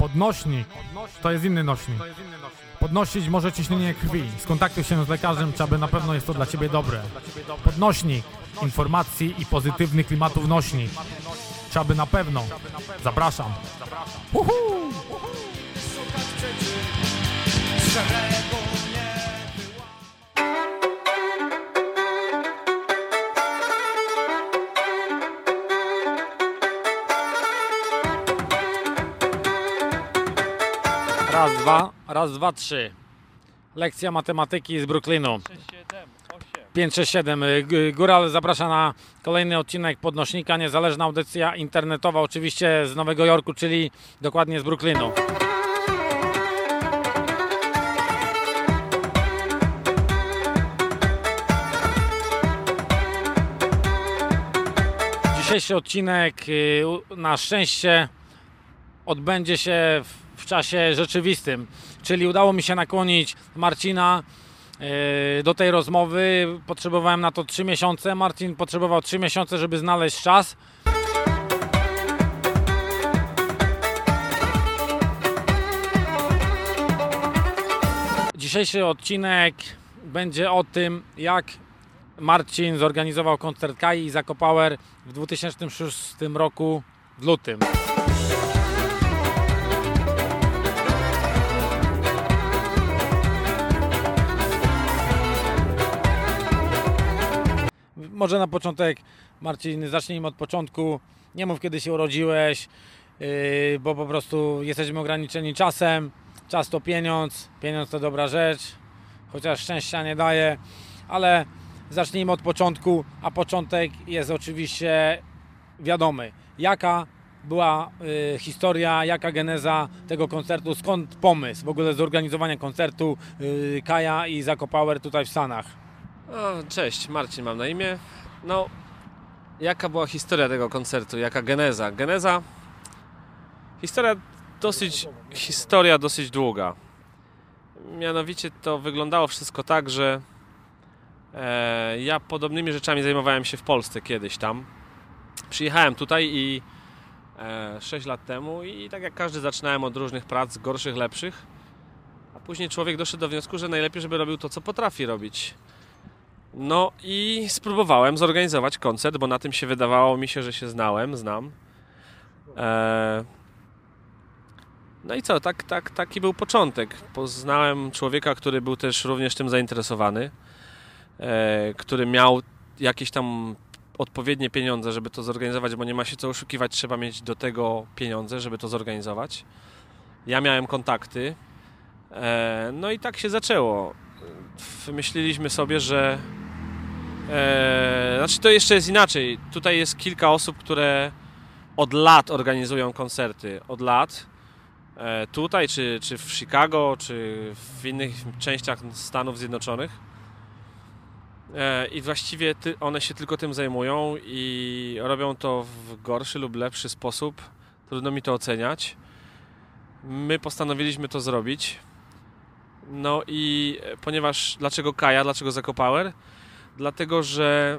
Podnośnik to jest inny nośnik. Podnosić może ciśnienie krwi. Skontaktuj się z lekarzem, czy aby na pewno jest to dla Ciebie dobre. Podnośnik informacji i pozytywnych klimatów nośnik. Czy aby na pewno. Zapraszam. Uhu! Dwa, raz, dwa, trzy. Lekcja matematyki z Brooklynu. 5, 6, 7. Góral zaprasza na kolejny odcinek Podnośnika, niezależna audycja internetowa, oczywiście z Nowego Jorku, czyli dokładnie z Brooklynu. Dzisiejszy odcinek y, na szczęście odbędzie się w czasie rzeczywistym, czyli udało mi się nakłonić Marcina y, do tej rozmowy. Potrzebowałem na to 3 miesiące. Marcin potrzebował 3 miesiące, żeby znaleźć czas. Dzisiejszy odcinek będzie o tym, jak Marcin zorganizował koncert Kai i Zako Power w 2006 roku w lutym. Może na początek, Marcin, zacznijmy od początku. Nie mów, kiedy się urodziłeś, yy, bo po prostu jesteśmy ograniczeni czasem. Czas to pieniądz, pieniądz to dobra rzecz, chociaż szczęścia nie daje, ale zacznijmy od początku, a początek jest oczywiście wiadomy. Jaka była y, historia, jaka geneza tego koncertu, skąd pomysł w ogóle zorganizowania koncertu y, Kaja i Zako Power tutaj w Stanach? O, cześć, Marcin mam na imię. No, jaka była historia tego koncertu? Jaka geneza? Geneza. Historia dosyć, historia dosyć długa. Mianowicie to wyglądało wszystko tak, że e, ja podobnymi rzeczami zajmowałem się w Polsce kiedyś tam. Przyjechałem tutaj i e, 6 lat temu i tak jak każdy zaczynałem od różnych prac, gorszych, lepszych. A później człowiek doszedł do wniosku, że najlepiej, żeby robił to, co potrafi robić. No i spróbowałem zorganizować koncert, bo na tym się wydawało mi się, że się znałem, znam. Eee... No i co, tak, tak, taki był początek. Poznałem człowieka, który był też również tym zainteresowany, e, który miał jakieś tam odpowiednie pieniądze, żeby to zorganizować, bo nie ma się co oszukiwać, trzeba mieć do tego pieniądze, żeby to zorganizować. Ja miałem kontakty, e, no i tak się zaczęło wymyśliliśmy sobie, że e, znaczy to jeszcze jest inaczej. Tutaj jest kilka osób, które od lat organizują koncerty. Od lat. E, tutaj, czy, czy w Chicago, czy w innych częściach Stanów Zjednoczonych. E, I właściwie one się tylko tym zajmują i robią to w gorszy lub lepszy sposób. Trudno mi to oceniać. My postanowiliśmy to zrobić. No i ponieważ, dlaczego Kaja, dlaczego Zako Power? Dlatego, że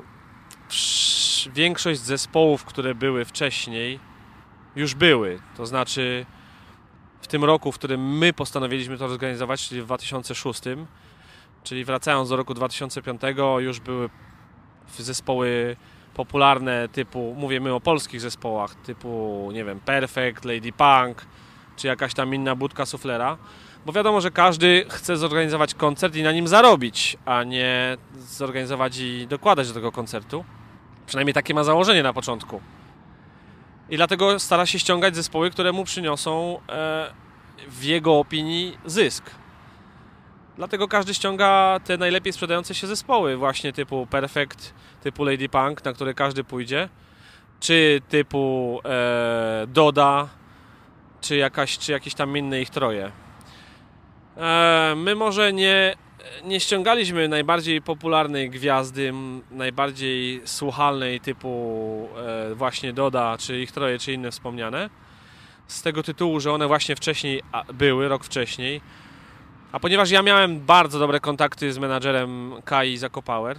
większość zespołów, które były wcześniej, już były. To znaczy w tym roku, w którym my postanowiliśmy to zorganizować, czyli w 2006, czyli wracając do roku 2005, już były zespoły popularne typu, mówimy o polskich zespołach, typu, nie wiem, Perfect, Lady Punk, czy jakaś tam inna budka suflera. Bo wiadomo, że każdy chce zorganizować koncert i na nim zarobić, a nie zorganizować i dokładać do tego koncertu. Przynajmniej takie ma założenie na początku. I dlatego stara się ściągać zespoły, które mu przyniosą e, w jego opinii zysk. Dlatego każdy ściąga te najlepiej sprzedające się zespoły, właśnie typu Perfect, typu Lady Punk, na które każdy pójdzie, czy typu e, Doda, czy, jakaś, czy jakieś tam inne ich troje. E, my może nie, nie ściągaliśmy najbardziej popularnej gwiazdy, najbardziej słuchalnej typu e, właśnie Doda, czy ich troje, czy inne wspomniane. Z tego tytułu, że one właśnie wcześniej były, rok wcześniej. A ponieważ ja miałem bardzo dobre kontakty z menadżerem Kai Zakopauer,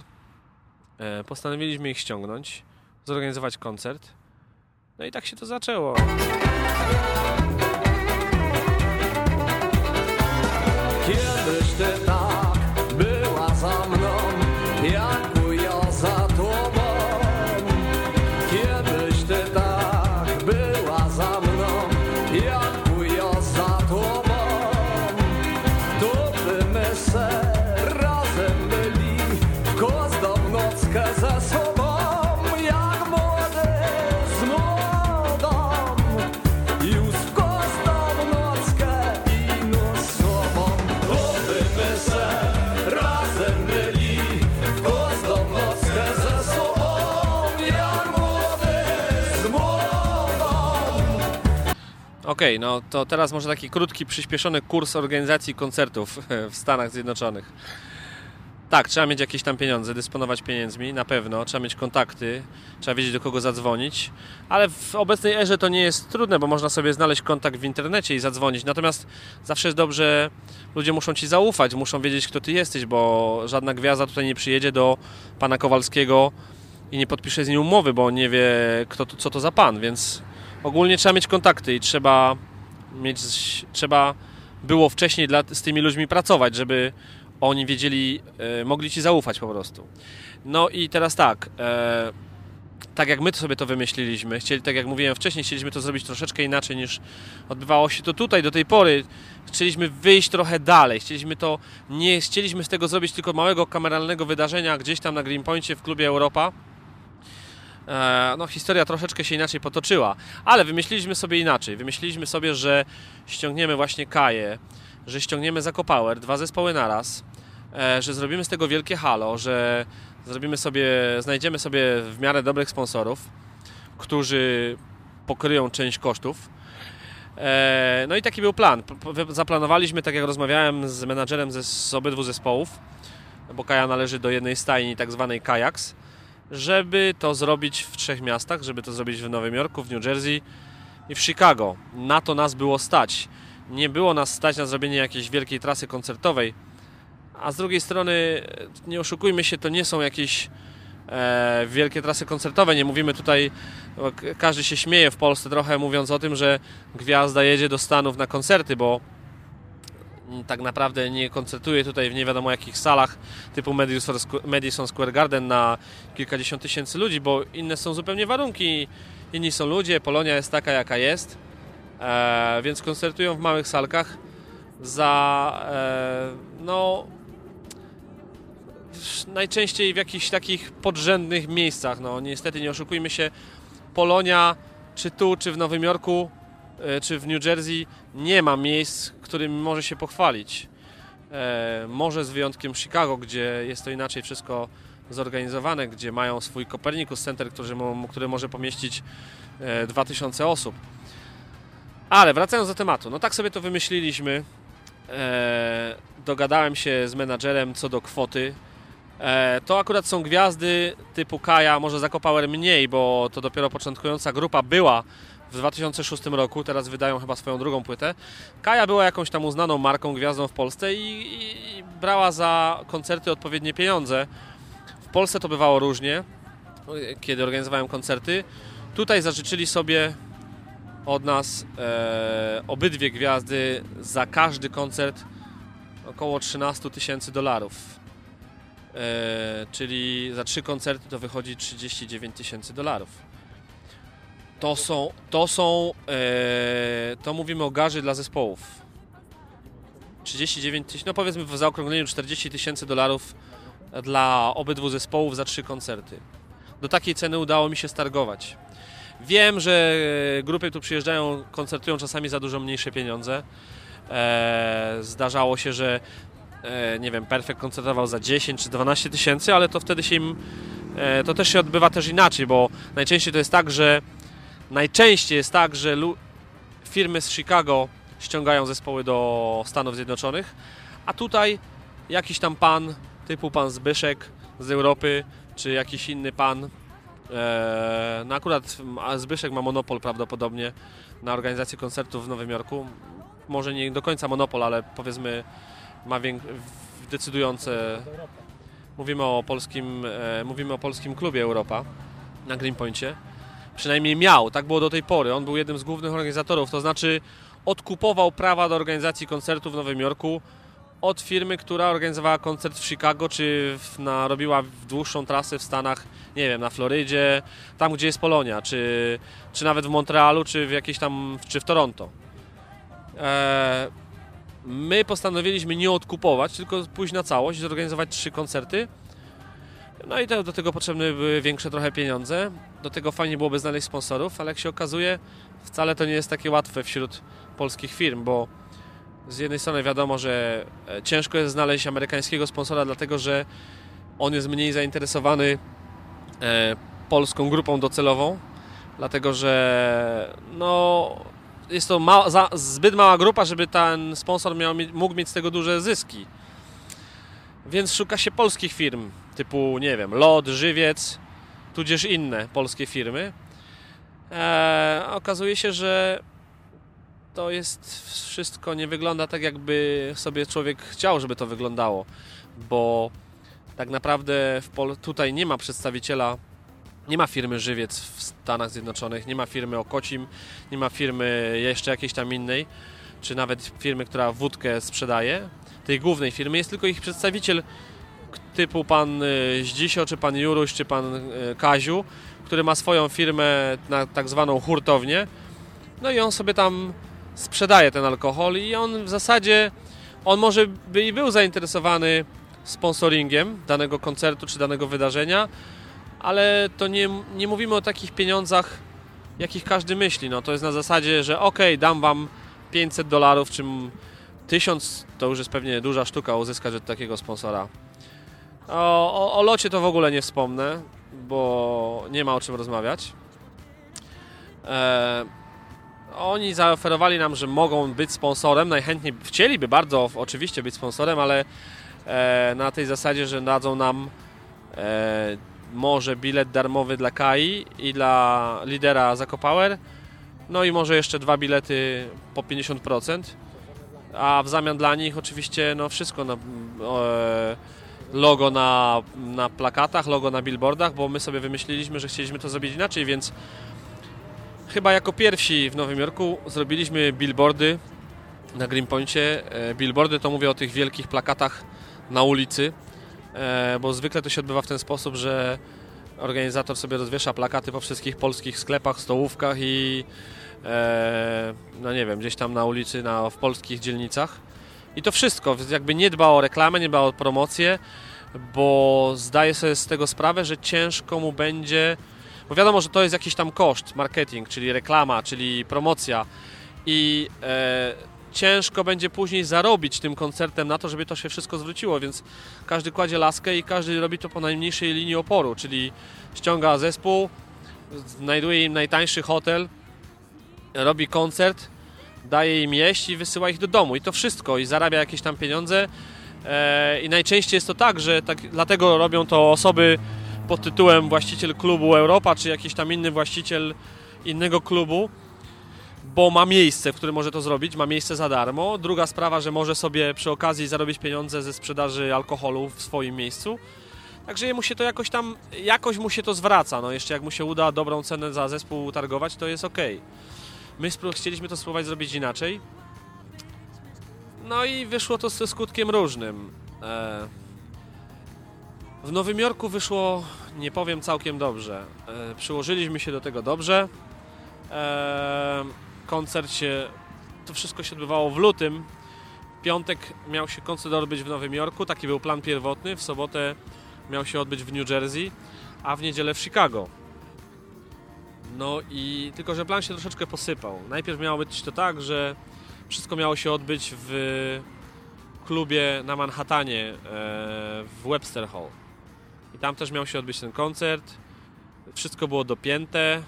e, postanowiliśmy ich ściągnąć, zorganizować koncert. No i tak się to zaczęło. Mr. Okej, no to teraz może taki krótki, przyspieszony kurs organizacji koncertów w Stanach Zjednoczonych. Tak, trzeba mieć jakieś tam pieniądze, dysponować pieniędzmi, na pewno, trzeba mieć kontakty, trzeba wiedzieć do kogo zadzwonić, ale w obecnej erze to nie jest trudne, bo można sobie znaleźć kontakt w internecie i zadzwonić. Natomiast zawsze jest dobrze, ludzie muszą ci zaufać, muszą wiedzieć kto ty jesteś, bo żadna gwiazda tutaj nie przyjedzie do pana Kowalskiego i nie podpisze z nim umowy, bo nie wie kto, to- co to za pan, więc ogólnie trzeba mieć kontakty i trzeba mieć, trzeba było wcześniej dla, z tymi ludźmi pracować, żeby oni wiedzieli, e, mogli ci zaufać po prostu. No i teraz tak, e, tak jak my to sobie to wymyśliliśmy, chcieli, tak jak mówiłem wcześniej, chcieliśmy to zrobić troszeczkę inaczej niż odbywało się to tutaj do tej pory. Chcieliśmy wyjść trochę dalej, chcieliśmy to, nie chcieliśmy z tego zrobić tylko małego kameralnego wydarzenia gdzieś tam na Greenpointie w klubie Europa. E, no historia troszeczkę się inaczej potoczyła, ale wymyśliliśmy sobie inaczej. Wymyśliliśmy sobie, że ściągniemy właśnie Kaję, że ściągniemy Zakopower, dwa zespoły naraz, e, że zrobimy z tego wielkie halo, że zrobimy sobie, znajdziemy sobie w miarę dobrych sponsorów, którzy pokryją część kosztów. E, No i taki był plan. Zaplanowaliśmy, tak jak rozmawiałem z menadżerem z obydwu zespołów, bo Kaja należy do jednej stajni, tak zwanej Kajaks, żeby to zrobić w trzech miastach, żeby to zrobić w Nowym Jorku, w New Jersey i w Chicago. Na to nas było stać. Nie było nas stać na zrobienie jakiejś wielkiej trasy koncertowej, a z drugiej strony, nie oszukujmy się, to nie są jakieś e, wielkie trasy koncertowe. Nie mówimy tutaj, każdy się śmieje w Polsce trochę mówiąc o tym, że gwiazda jedzie do Stanów na koncerty, bo tak naprawdę nie koncertuje tutaj w nie wiadomo jakich salach typu Madison Squ- Madison Square Garden na kilkadziesiąt tysięcy ludzi, bo inne są zupełnie warunki, inni są ludzie, Polonia jest taka jaka jest, e, więc koncertują w małych salkach za e, no najczęściej w jakichś takich podrzędnych miejscach. No niestety nie oszukujmy się, Polonia czy tu, czy w Nowym Jorku, czy w New Jersey nie ma miejsc, którym może się pochwalić. E, może z wyjątkiem Chicago, gdzie jest to inaczej wszystko zorganizowane, gdzie mają swój Copernicus Center, który, który może pomieścić e, 2000 osób. Ale wracając do tematu, no tak sobie to wymyśliliśmy. E, dogadałem się z menadżerem co do kwoty. E, to akurat są gwiazdy typu Kaja, może Zakopower mniej, bo to dopiero początkująca grupa była w 2006 roku, teraz wydają chyba swoją drugą płytę. Kaja była jakąś tam uznaną marką, gwiazdą w Polsce i, i, brała za koncerty odpowiednie pieniądze. W Polsce to bywało różnie, kiedy organizowałem koncerty. Tutaj zażyczyli sobie od nas e, obydwie gwiazdy za każdy koncert około 13 tysięcy dolarów. E, czyli za trzy koncerty to wychodzi 39 tysięcy dolarów. To są, to są, e, to mówimy o garzy dla zespołów. 39 tysięcy, no powiedzmy w zaokrągleniu 40 tysięcy dolarów dla obydwu zespołów za trzy koncerty. Do takiej ceny udało mi się stargować. Wiem, że grupy tu przyjeżdżają, koncertują czasami za dużo mniejsze pieniądze. E, zdarzało się, że e, nie wiem, Perfekt koncertował za 10 czy 12 tysięcy, ale to wtedy się im e, to też się odbywa też inaczej, bo najczęściej to jest tak, że najczęściej jest tak, że firmy z Chicago ściągają zespoły do Stanów Zjednoczonych, a tutaj jakiś tam pan, typu pan Zbyszek z Europy, czy jakiś inny pan e, no akurat Zbyszek ma monopol prawdopodobnie na organizację koncertów w Nowym Jorku. Może nie do końca monopol, ale powiedzmy ma decydujące. Mówimy o polskim, e, mówimy o polskim klubie Europa na Greenpointie. Przynajmniej miał, tak było do tej pory. On był jednym z głównych organizatorów, to znaczy odkupował prawa do organizacji koncertów w Nowym Jorku od firmy, która organizowała koncert w Chicago, czy w, na, robiła dłuższą trasę w Stanach, nie wiem, na Florydzie, tam gdzie jest Polonia, czy, czy nawet w Montrealu, czy w jakiejś tam, czy w Toronto. E, my postanowiliśmy nie odkupować, tylko pójść na całość, zorganizować trzy koncerty. No i do tego potrzebne były większe trochę pieniądze. Do tego fajnie byłoby znaleźć sponsorów, ale jak się okazuje, wcale to nie jest takie łatwe wśród polskich firm, bo z jednej strony wiadomo, że e, ciężko jest znaleźć amerykańskiego sponsora, dlatego że on jest mniej zainteresowany e, polską grupą docelową, dlatego że no, jest to ma, za, zbyt mała grupa, żeby ten sponsor miał, mógł mieć z tego duże zyski. Więc szuka się polskich firm, typu, nie wiem, LOT, Żywiec, tudzież inne polskie firmy. Eee, okazuje się, że to jest wszystko nie wygląda tak, jakby sobie człowiek chciał, żeby to wyglądało, bo tak naprawdę tutaj nie ma przedstawiciela, nie ma firmy Żywiec w Stanach Zjednoczonych, nie ma firmy Okocim, nie ma firmy jeszcze jakiejś tam innej, czy nawet firmy, która wódkę sprzedaje, tej głównej firmy. Jest tylko ich przedstawiciel typu pan y, Zdzisio, czy pan Juruś, czy pan y, Kaziu, który ma swoją firmę na tak zwaną hurtownię. No i on sobie tam sprzedaje ten alkohol i on w zasadzie, on może by i był zainteresowany sponsoringiem danego koncertu czy danego wydarzenia, ale to nie, nie mówimy o takich pieniądzach, jakich każdy myśli. No, to jest na zasadzie, że ok, dam wam 500 dolarów, czy 1000 to już jest pewnie duża sztuka uzyskać od takiego sponsora. O, o, o locie to w ogóle nie wspomnę, bo nie ma o czym rozmawiać. E, oni zaoferowali nam, że mogą być sponsorem. Najchętniej chcieliby bardzo oczywiście być sponsorem, ale e, na tej zasadzie, że dadzą nam e, może bilet darmowy dla Kai i dla lidera Zakopower. No i może jeszcze dwa bilety po 50%. A w zamian dla nich oczywiście no wszystko na, e, logo na, na plakatach, logo na billboardach, bo my sobie wymyśliliśmy, że chcieliśmy to zrobić inaczej, więc chyba jako pierwsi w Nowym Jorku zrobiliśmy billboardy na Greenpointie. E, billboardy to mówię o tych wielkich plakatach na ulicy, e, bo zwykle to się odbywa w ten sposób, że organizator sobie rozwiesza plakaty po wszystkich polskich sklepach, stołówkach i e, no nie wiem, gdzieś tam na ulicy, na, w polskich dzielnicach. I to wszystko, jakby nie dba o reklamę, nie dba o promocję, bo zdaje sobie z tego sprawę, że ciężko mu będzie bo wiadomo, że to jest jakiś tam koszt, marketing, czyli reklama, czyli promocja. I e, ciężko będzie później zarobić tym koncertem na to, żeby to się wszystko zwróciło, więc każdy kładzie laskę i każdy robi to po najmniejszej linii oporu, czyli ściąga zespół, znajduje im najtańszy hotel, robi koncert, daje im jeść i wysyła ich do domu i to wszystko i zarabia jakieś tam pieniądze e, i najczęściej jest to tak, że tak, dlatego robią to osoby pod tytułem właściciel klubu Europa, czy jakiś tam inny właściciel innego klubu, bo ma miejsce, w którym może to zrobić, ma miejsce za darmo. Druga sprawa, że może sobie przy okazji zarobić pieniądze ze sprzedaży alkoholu w swoim miejscu. Także mu się to jakoś tam, jakoś mu się to zwraca. No jeszcze jak mu się uda dobrą cenę za zespół targować, to jest ok. My chcieliśmy to spróbować zrobić inaczej. No i wyszło to ze skutkiem różnym. E, w Nowym Jorku wyszło, nie powiem całkiem dobrze. E, przyłożyliśmy się do tego dobrze. E, koncert się, to wszystko się odbywało w lutym. W piątek miał się koncert odbyć w Nowym Jorku, taki był plan pierwotny. W sobotę miał się odbyć w New Jersey, a w niedzielę w Chicago. No i tylko, że plan się troszeczkę posypał. Najpierw miało być to tak, że wszystko miało się odbyć w klubie na Manhattanie e, w Webster Hall. I tam też miał się odbyć ten koncert. Wszystko było dopięte.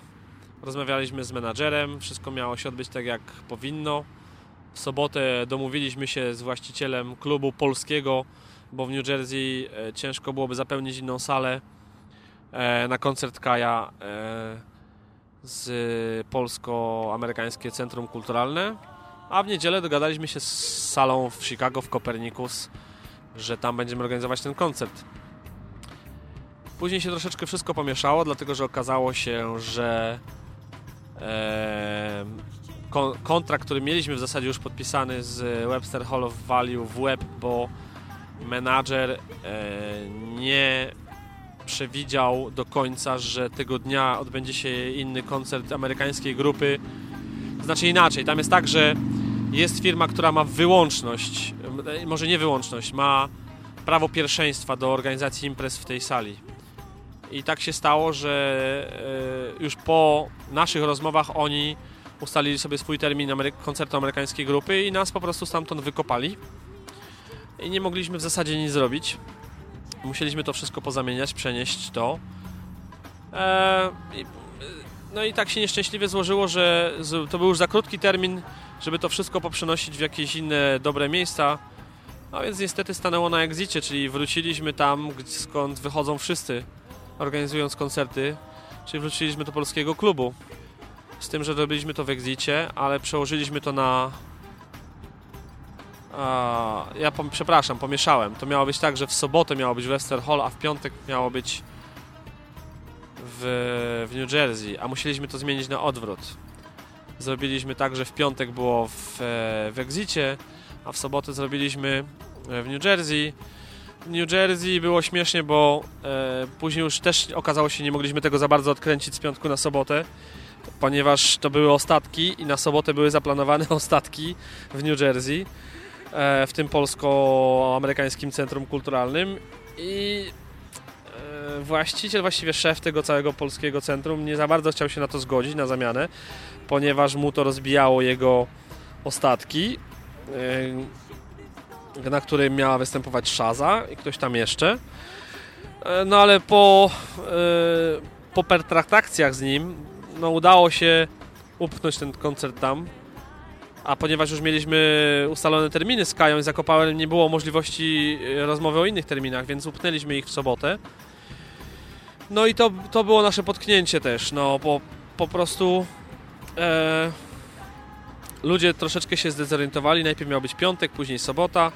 Rozmawialiśmy z menadżerem. Wszystko miało się odbyć tak, jak powinno. W sobotę domówiliśmy się z właścicielem klubu polskiego, bo w New Jersey e, ciężko byłoby zapełnić inną salę e, na koncert Kaja z Polsko-Amerykańskie Centrum Kulturalne. A w niedzielę dogadaliśmy się z salą w Chicago, w Kopernikus, że tam będziemy organizować ten koncert. Później się troszeczkę wszystko pomieszało, dlatego że okazało się, że e, kontrakt, który mieliśmy w zasadzie już podpisany z Webster Hall of Value w web, bo menadżer e, nie przewidział do końca, że tego dnia odbędzie się inny koncert amerykańskiej grupy. Znaczy inaczej, tam jest tak, że jest firma, która ma wyłączność, może nie wyłączność, ma prawo pierwszeństwa do organizacji imprez w tej sali. I tak się stało, że e, już po naszych rozmowach oni ustalili sobie swój termin koncertu amerykańskiej grupy i nas po prostu stamtąd wykopali. I nie mogliśmy w zasadzie nic zrobić. Musieliśmy to wszystko pozamieniać, przenieść to. E, no i tak się nieszczęśliwie złożyło, że to był już za krótki termin, żeby to wszystko poprzenosić w jakieś inne dobre miejsca. No więc niestety stanęło na egzicie, czyli wróciliśmy tam, skąd wychodzą wszyscy, organizując koncerty, czyli wróciliśmy do polskiego klubu. Z tym, że robiliśmy to w egzicie, ale przełożyliśmy to na. A, ja pom- przepraszam, pomieszałem. To miało być tak, że w sobotę miało być w Wester Hall, a w piątek miało być w, w New Jersey, a musieliśmy to zmienić na odwrót. Zrobiliśmy tak, że w piątek było w, e, w Exicie, a w sobotę zrobiliśmy e, w New Jersey. W New Jersey było śmiesznie, bo e, później już też okazało się, nie mogliśmy tego za bardzo odkręcić z piątku na sobotę, ponieważ to były ostatki i na sobotę były zaplanowane ostatki w New Jersey, w tym polsko-amerykańskim centrum kulturalnym i e, właściciel, właściwie szef tego całego polskiego centrum nie za bardzo chciał się na to zgodzić, na zamianę, ponieważ mu to rozbijało jego ostatki, e, na którym miała występować Szaza i ktoś tam jeszcze. E, No ale po, e, po pertraktacjach z nim no, udało się upchnąć ten koncert tam. A ponieważ już mieliśmy ustalone terminy z Kają i nie było możliwości e, rozmowy o innych terminach, więc upchnęliśmy ich w sobotę. No i to, to było nasze potknięcie też, no po, po prostu e, ludzie troszeczkę się zdezorientowali, najpierw miał być piątek, później sobota,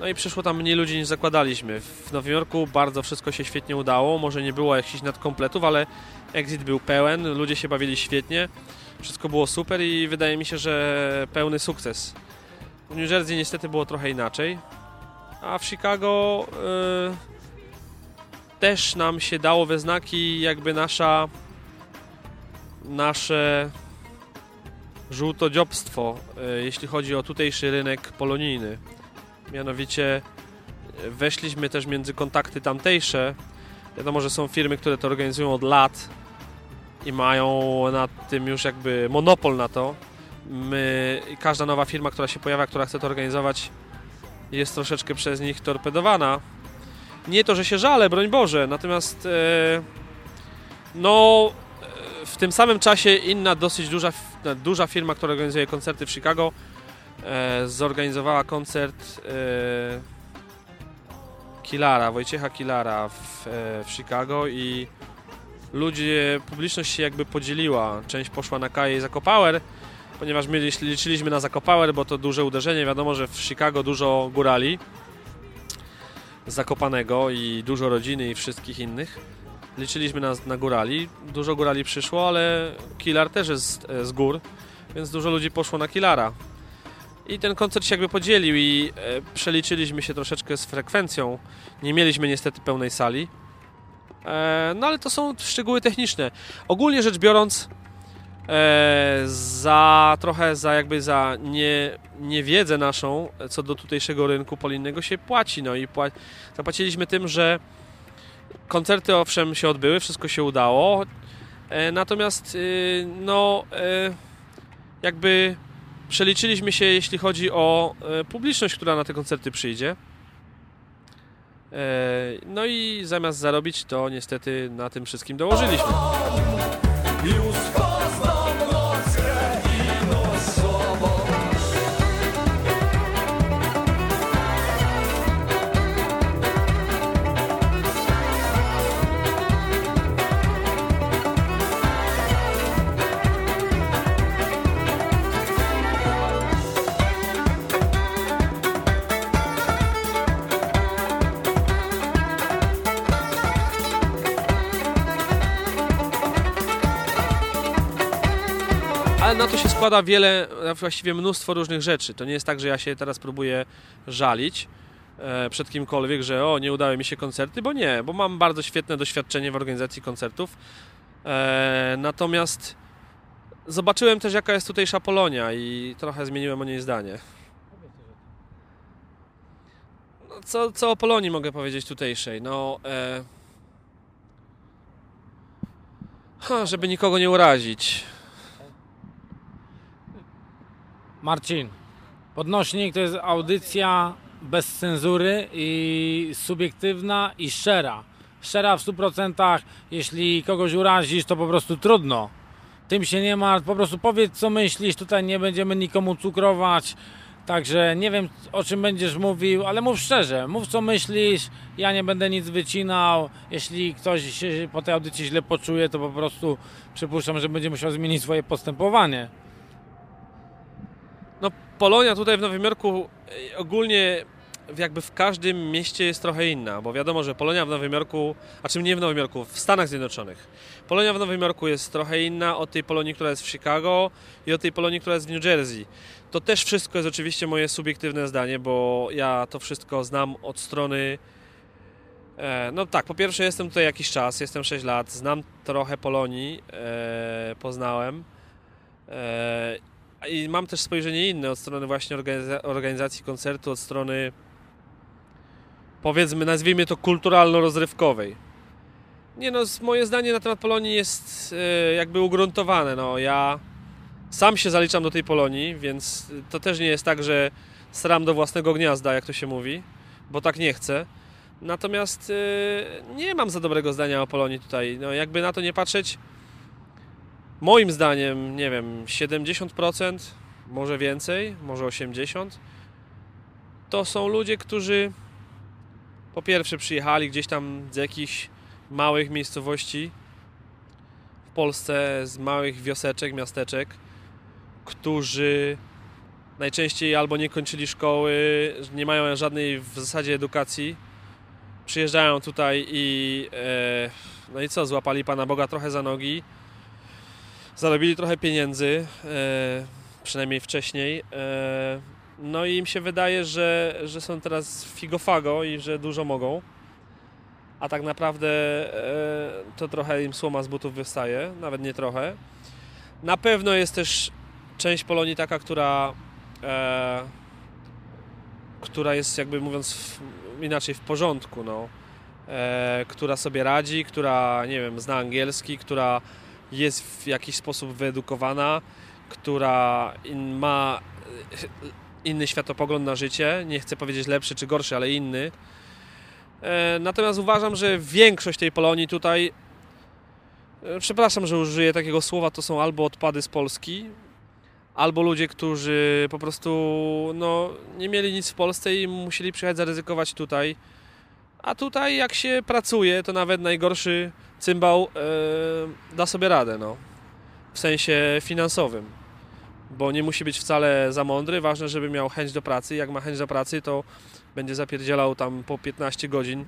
no i przyszło tam mniej ludzi niż zakładaliśmy. W Nowym Jorku bardzo wszystko się świetnie udało, może nie było jakichś nadkompletów, ale exit był pełen, ludzie się bawili świetnie, wszystko było super i wydaje mi się, że pełny sukces. W New Jersey niestety było trochę inaczej, a w Chicago e, też nam się dało we znaki jakby nasza nasze żółtodziobstwo, e, jeśli chodzi o tutejszy rynek polonijny. Mianowicie e, weszliśmy też między kontakty tamtejsze. Wiadomo, że są firmy, które to organizują od lat i mają na tym już jakby monopol na to. My, każda nowa firma, która się pojawia, która chce to organizować, jest troszeczkę przez nich torpedowana. Nie to, że się żalę, broń Boże, natomiast e, no w tym samym czasie inna dosyć duża, duża firma, która organizuje koncerty w Chicago, e, zorganizowała koncert e, Kilara, Wojciecha Kilara w, w Chicago i ludzie, publiczność się jakby podzieliła. Część poszła na Kaję i Zakopower, ponieważ my liczy- liczyliśmy na Zakopower, bo to duże uderzenie. Wiadomo, że w Chicago dużo górali Zakopanego i dużo rodziny i wszystkich innych. Liczyliśmy na, na górali. Dużo górali przyszło, ale Kilar też jest e, z gór, więc dużo ludzi poszło na Kilara. I ten koncert się jakby podzielił i e, przeliczyliśmy się troszeczkę z frekwencją. Nie mieliśmy niestety pełnej sali. E, no ale to są szczegóły techniczne. Ogólnie rzecz biorąc, e, za trochę za jakby za nie, niewiedzę naszą e, co do tutejszego rynku polinnego się płaci. No i pła- zapłaciliśmy tym, że koncerty owszem się odbyły, wszystko się udało. Natomiast y, no jakby przeliczyliśmy się, jeśli chodzi o publiczność, która na te koncerty przyjdzie. E, No i zamiast zarobić, to niestety na tym wszystkim dołożyliśmy. Ale na to się składa wiele, właściwie mnóstwo różnych rzeczy. To nie jest tak, że ja się teraz próbuję żalić e, przed kimkolwiek, że o, nie udały mi się koncerty, bo nie, bo mam bardzo świetne doświadczenie w organizacji koncertów. E, natomiast zobaczyłem też, jaka jest tutejsza Polonia i trochę zmieniłem o niej zdanie. No, co, co o Polonii mogę powiedzieć tutejszej? No, e, ha, żeby nikogo nie urazić. Marcin, podnośnik to jest audycja bez cenzury i subiektywna i szczera. szczera w 100%. Jeśli kogoś urazisz, to po prostu trudno. Tym się nie ma, po prostu powiedz co myślisz, tutaj nie będziemy nikomu cukrować. Także nie wiem o czym będziesz mówił, ale mów szczerze, mów co myślisz, ja nie będę nic wycinał. Jeśli ktoś się po tej audycji źle poczuje, to po prostu przypuszczam, że będzie musiał zmienić swoje postępowanie. No Polonia tutaj w Nowym Jorku e, ogólnie jakby w każdym mieście jest trochę inna, bo wiadomo, że Polonia w Nowym Jorku, a czym nie w Nowym Jorku, w Stanach Zjednoczonych. Polonia w Nowym Jorku jest trochę inna od tej Polonii, która jest w Chicago i od tej Polonii, która jest w New Jersey. To też wszystko jest oczywiście moje subiektywne zdanie, bo ja to wszystko znam od strony E, No tak, po pierwsze jestem tutaj jakiś czas, jestem 6 lat, znam trochę Polonii, e, poznałem i mam też spojrzenie inne od strony właśnie organiza- organizacji koncertu, od strony powiedzmy, nazwijmy to kulturalno-rozrywkowej. Nie no, moje zdanie na temat Polonii jest e, jakby ugruntowane, no ja sam się zaliczam do tej Polonii, więc to też nie jest tak, że sram do własnego gniazda, jak to się mówi, bo tak nie chcę. Natomiast e, nie mam za dobrego zdania o Polonii tutaj. No, jakby na to nie patrzeć, moim zdaniem, nie wiem, 70%, może więcej, może 80%, to są ludzie, którzy po pierwsze przyjechali gdzieś tam z jakichś małych miejscowości w Polsce, z małych wioseczek, miasteczek, którzy najczęściej albo nie kończyli szkoły, nie mają żadnej w zasadzie edukacji, przyjeżdżają tutaj i e, no i co, złapali Pana Boga trochę za nogi, zarobili trochę pieniędzy, e, przynajmniej wcześniej, e, no i im się wydaje, że, że są teraz figofago i że dużo mogą, a tak naprawdę e, to trochę im słoma z butów wystaje, nawet nie trochę. Na pewno jest też część Polonii taka, która e, która jest jakby mówiąc w, inaczej w porządku, no. E, która sobie radzi, która nie wiem, zna angielski, która jest w jakiś sposób wyedukowana, która ma e, inny światopogląd na życie, nie chcę powiedzieć lepszy czy gorszy, ale inny. E, natomiast uważam, że większość tej Polonii tutaj e, przepraszam, że użyję takiego słowa, to są albo odpady z Polski, albo ludzie, którzy po prostu no, nie mieli nic w Polsce i musieli przyjechać zaryzykować tutaj. A tutaj jak się pracuje, to nawet najgorszy cymbał e, da sobie radę, no. W sensie finansowym. Bo nie musi być wcale za mądry, ważne, żeby miał chęć do pracy. Jak ma chęć do pracy, to będzie zapierdzielał tam po 15 godzin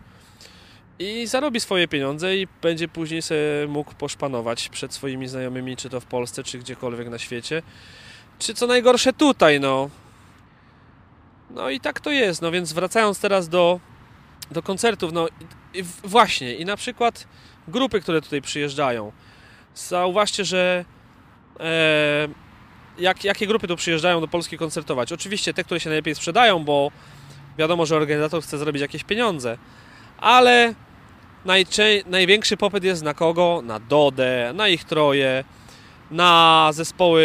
i zarobi swoje pieniądze i będzie później sobie mógł poszpanować przed swoimi znajomymi, czy to w Polsce, czy gdziekolwiek na świecie czy co najgorsze tutaj, no. No i tak to jest, no więc wracając teraz do, do koncertów, no i, i właśnie, i na przykład grupy, które tutaj przyjeżdżają. Zauważcie, że e, jak, jakie grupy tu przyjeżdżają do Polski koncertować. Oczywiście te, które się najlepiej sprzedają, bo wiadomo, że organizator chce zrobić jakieś pieniądze, ale największy popyt jest na kogo? Na Dodę, na ich troje, na zespoły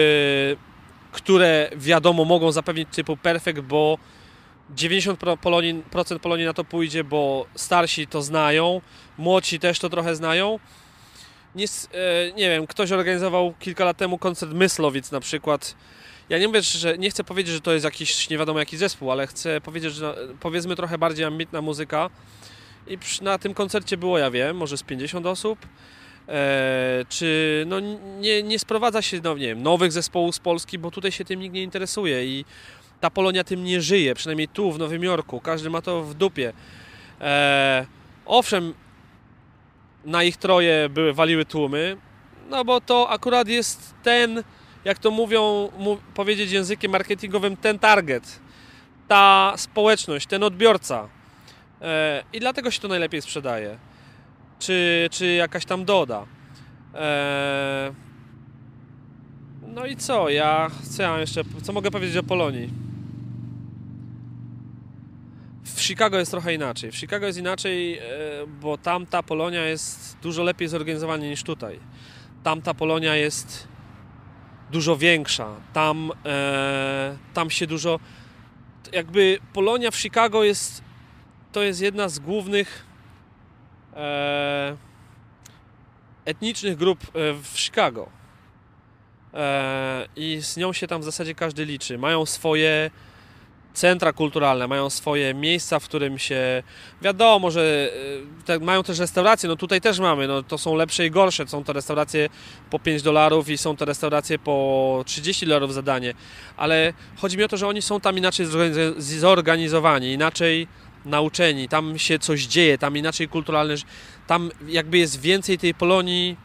które wiadomo mogą zapewnić typu perfekt, bo 90% pro- Polonii, procent Polonii na to pójdzie, bo starsi to znają, młodsi też to trochę znają. Nie, nie wiem, ktoś organizował kilka lat temu koncert Myslowic na przykład. Ja nie mówię, że nie chcę powiedzieć, że to jest jakiś nie wiadomo jaki zespół, ale chcę powiedzieć, że powiedzmy trochę bardziej ambitna muzyka. I na tym koncercie było, ja wiem, może z 50 osób. E, czy no, nie, nie sprowadza się no, nie wiem, nowych zespołów z Polski, bo tutaj się tym nikt nie interesuje i ta Polonia tym nie żyje, przynajmniej tu w Nowym Jorku. Każdy ma to w dupie. E, owszem, na ich troje były, waliły tłumy, no bo to akurat jest ten, jak to mówią, mu, powiedzieć językiem marketingowym, ten target, ta społeczność, ten odbiorca. E, I dlatego się to najlepiej sprzedaje czy, czy jakaś tam doda. Eee... No i co? Ja co ja jeszcze, co mogę powiedzieć o Polonii? W Chicago jest trochę inaczej. W Chicago jest inaczej, e, bo tam ta Polonia jest dużo lepiej zorganizowana niż tutaj. Tam ta Polonia jest dużo większa. Tam, e, tam się dużo. Jakby Polonia w Chicago jest. To jest jedna z głównych e, etnicznych grup w Chicago. I z nią się tam w zasadzie każdy liczy. Mają swoje centra kulturalne, mają swoje miejsca, w którym się wiadomo, że e, te, mają też restauracje, no tutaj też mamy, no to są lepsze i gorsze, są to restauracje po 5 dolarów i są to restauracje po 30 dolarów za danie, ale chodzi mi o to, że oni są tam inaczej zorganiz- zorganizowani, inaczej nauczeni, tam się coś dzieje, tam inaczej kulturalne, tam jakby jest więcej tej Polonii,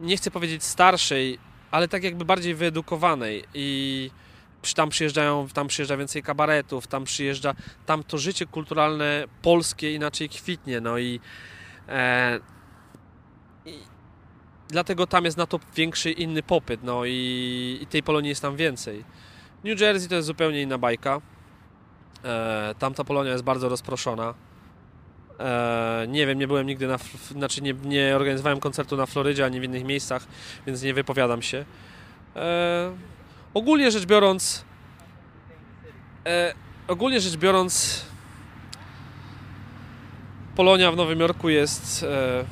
nie chcę powiedzieć starszej, ale tak jakby bardziej wyedukowanej i tam przyjeżdżają, tam przyjeżdża więcej kabaretów, tam przyjeżdża, tam to życie kulturalne polskie inaczej kwitnie, no i, e, i dlatego tam jest na to większy inny popyt, no i, i tej Polonii jest tam więcej. New Jersey to jest zupełnie inna bajka. E, tamta Polonia jest bardzo rozproszona. E, nie wiem, nie byłem nigdy na, znaczy nie, nie organizowałem koncertu na Florydzie ani w innych miejscach, więc nie wypowiadam się. E, ogólnie rzecz biorąc, e, ogólnie rzecz biorąc, Polonia w Nowym Jorku jest e, e,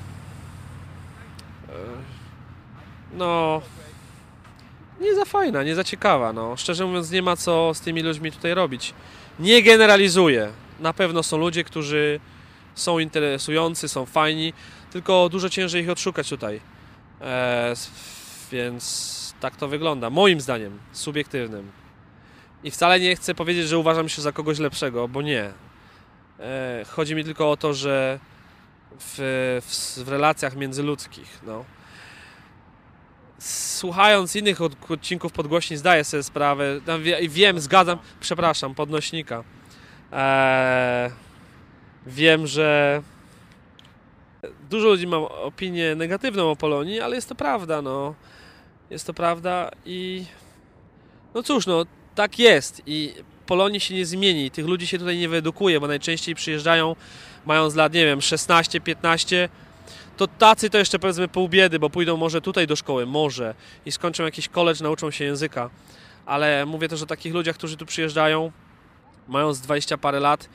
no nie za fajna, nie za ciekawa. No. Szczerze mówiąc, nie ma co z tymi ludźmi tutaj robić. Nie generalizuję. Na pewno są ludzie, którzy są interesujący, są fajni, tylko dużo ciężej ich odszukać tutaj. E, więc tak to wygląda. Moim zdaniem, subiektywnym. I wcale nie chcę powiedzieć, że uważam się za kogoś lepszego, bo nie. E, chodzi mi tylko o to, że w, w, w relacjach międzyludzkich, no, słuchając innych od- odcinków podgłośni zdaję sobie sprawę, wie- wiem, zgadzam, przepraszam, podnośnika. Eee, wiem, że dużo ludzi ma opinię negatywną o Polonii, ale jest to prawda, no. Jest to prawda i no cóż, no, tak jest i Polonii się nie zmieni, tych ludzi się tutaj nie wyedukuje, bo najczęściej przyjeżdżają mając lat, nie wiem, 16, 15, to tacy to jeszcze powiedzmy pół biedy, bo pójdą może tutaj do szkoły, może i skończą jakiś college, nauczą się języka. Ale mówię też o takich ludziach, którzy tu przyjeżdżają, mając 20 parę lat,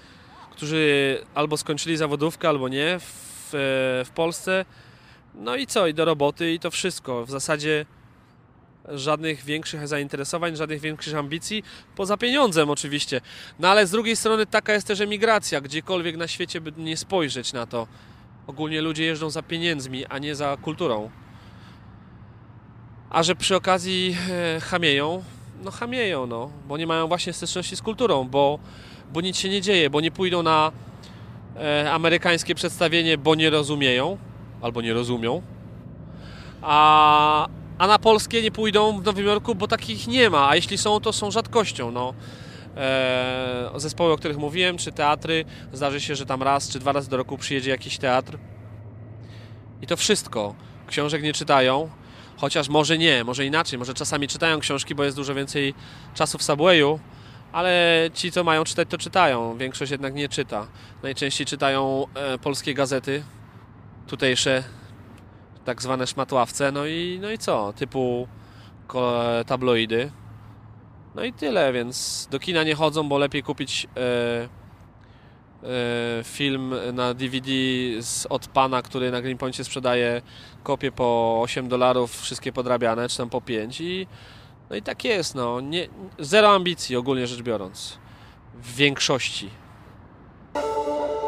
którzy albo skończyli zawodówkę, albo nie w, w Polsce. No i co? I do roboty i to wszystko. W zasadzie żadnych większych zainteresowań, żadnych większych ambicji, poza pieniądzem oczywiście. No ale z drugiej strony taka jest też emigracja, gdziekolwiek na świecie by nie spojrzeć na to. Ogólnie ludzie jeżdżą za pieniędzmi, a nie za kulturą. A że przy okazji e, chamieją, no chamieją, no, bo nie mają właśnie styczności z kulturą, bo, bo nic się nie dzieje, bo nie pójdą na e, amerykańskie przedstawienie, bo nie rozumieją, albo nie rozumią, a, a na polskie nie pójdą w Nowym Jorku, bo takich nie ma, a jeśli są, to są rzadkością, no. E, zespoły, o których mówiłem, czy teatry, zdarzy się, że tam raz czy dwa razy do roku przyjedzie jakiś teatr. I to wszystko. Książek nie czytają, chociaż może nie, może inaczej, może czasami czytają książki, bo jest dużo więcej czasu w Subwayu, ale ci, co mają czytać, to czytają. Większość jednak nie czyta. Najczęściej czytają e, polskie gazety, tutejsze, tak zwane szmatławce, no i, no i co? Typu tabloidy. No i tyle, więc do kina nie chodzą, bo lepiej kupić e, e, film na DVD z, od pana, który na Greenpointie sprzedaje kopie po 8 dolarów, wszystkie podrabiane, czy tam po 5 i no i tak jest, no. Nie, zero ambicji ogólnie rzecz biorąc. W większości.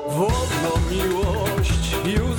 Wodno miłość już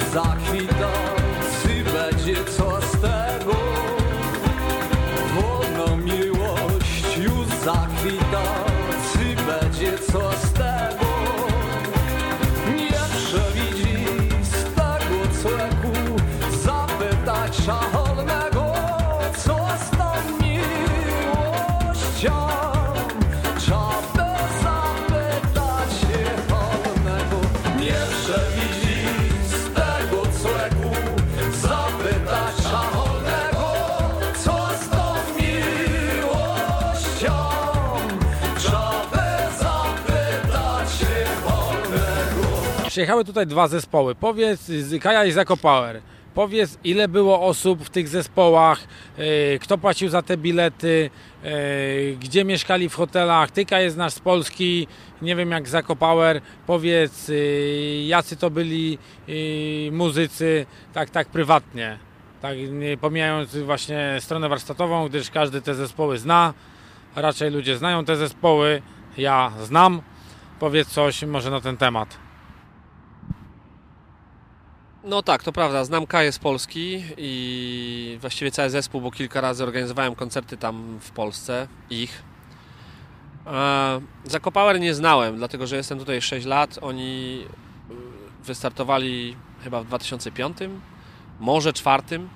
Przyjechały tutaj dwa zespoły. Powiedz Kaja i Zako Power. powiedz, ile było osób w tych zespołach, e, kto płacił za te bilety, e, gdzie mieszkali w hotelach. Tyka jest nasz z Polski, nie wiem jak Zakopower. Powiedz, e, jacy to byli muzycy, tak, tak prywatnie. Tak, pomijając właśnie stronę warsztatową, gdyż każdy te zespoły zna. Raczej ludzie znają te zespoły, ja znam. Powiedz coś może na ten temat. No tak, to prawda. Znam Kaję z Polski i właściwie cały zespół, bo kilka razy organizowałem koncerty tam w Polsce, ich. E, Zakopower nie znałem, dlatego że jestem tutaj 6 lat. Oni y, wystartowali chyba w 2005, może czwartym.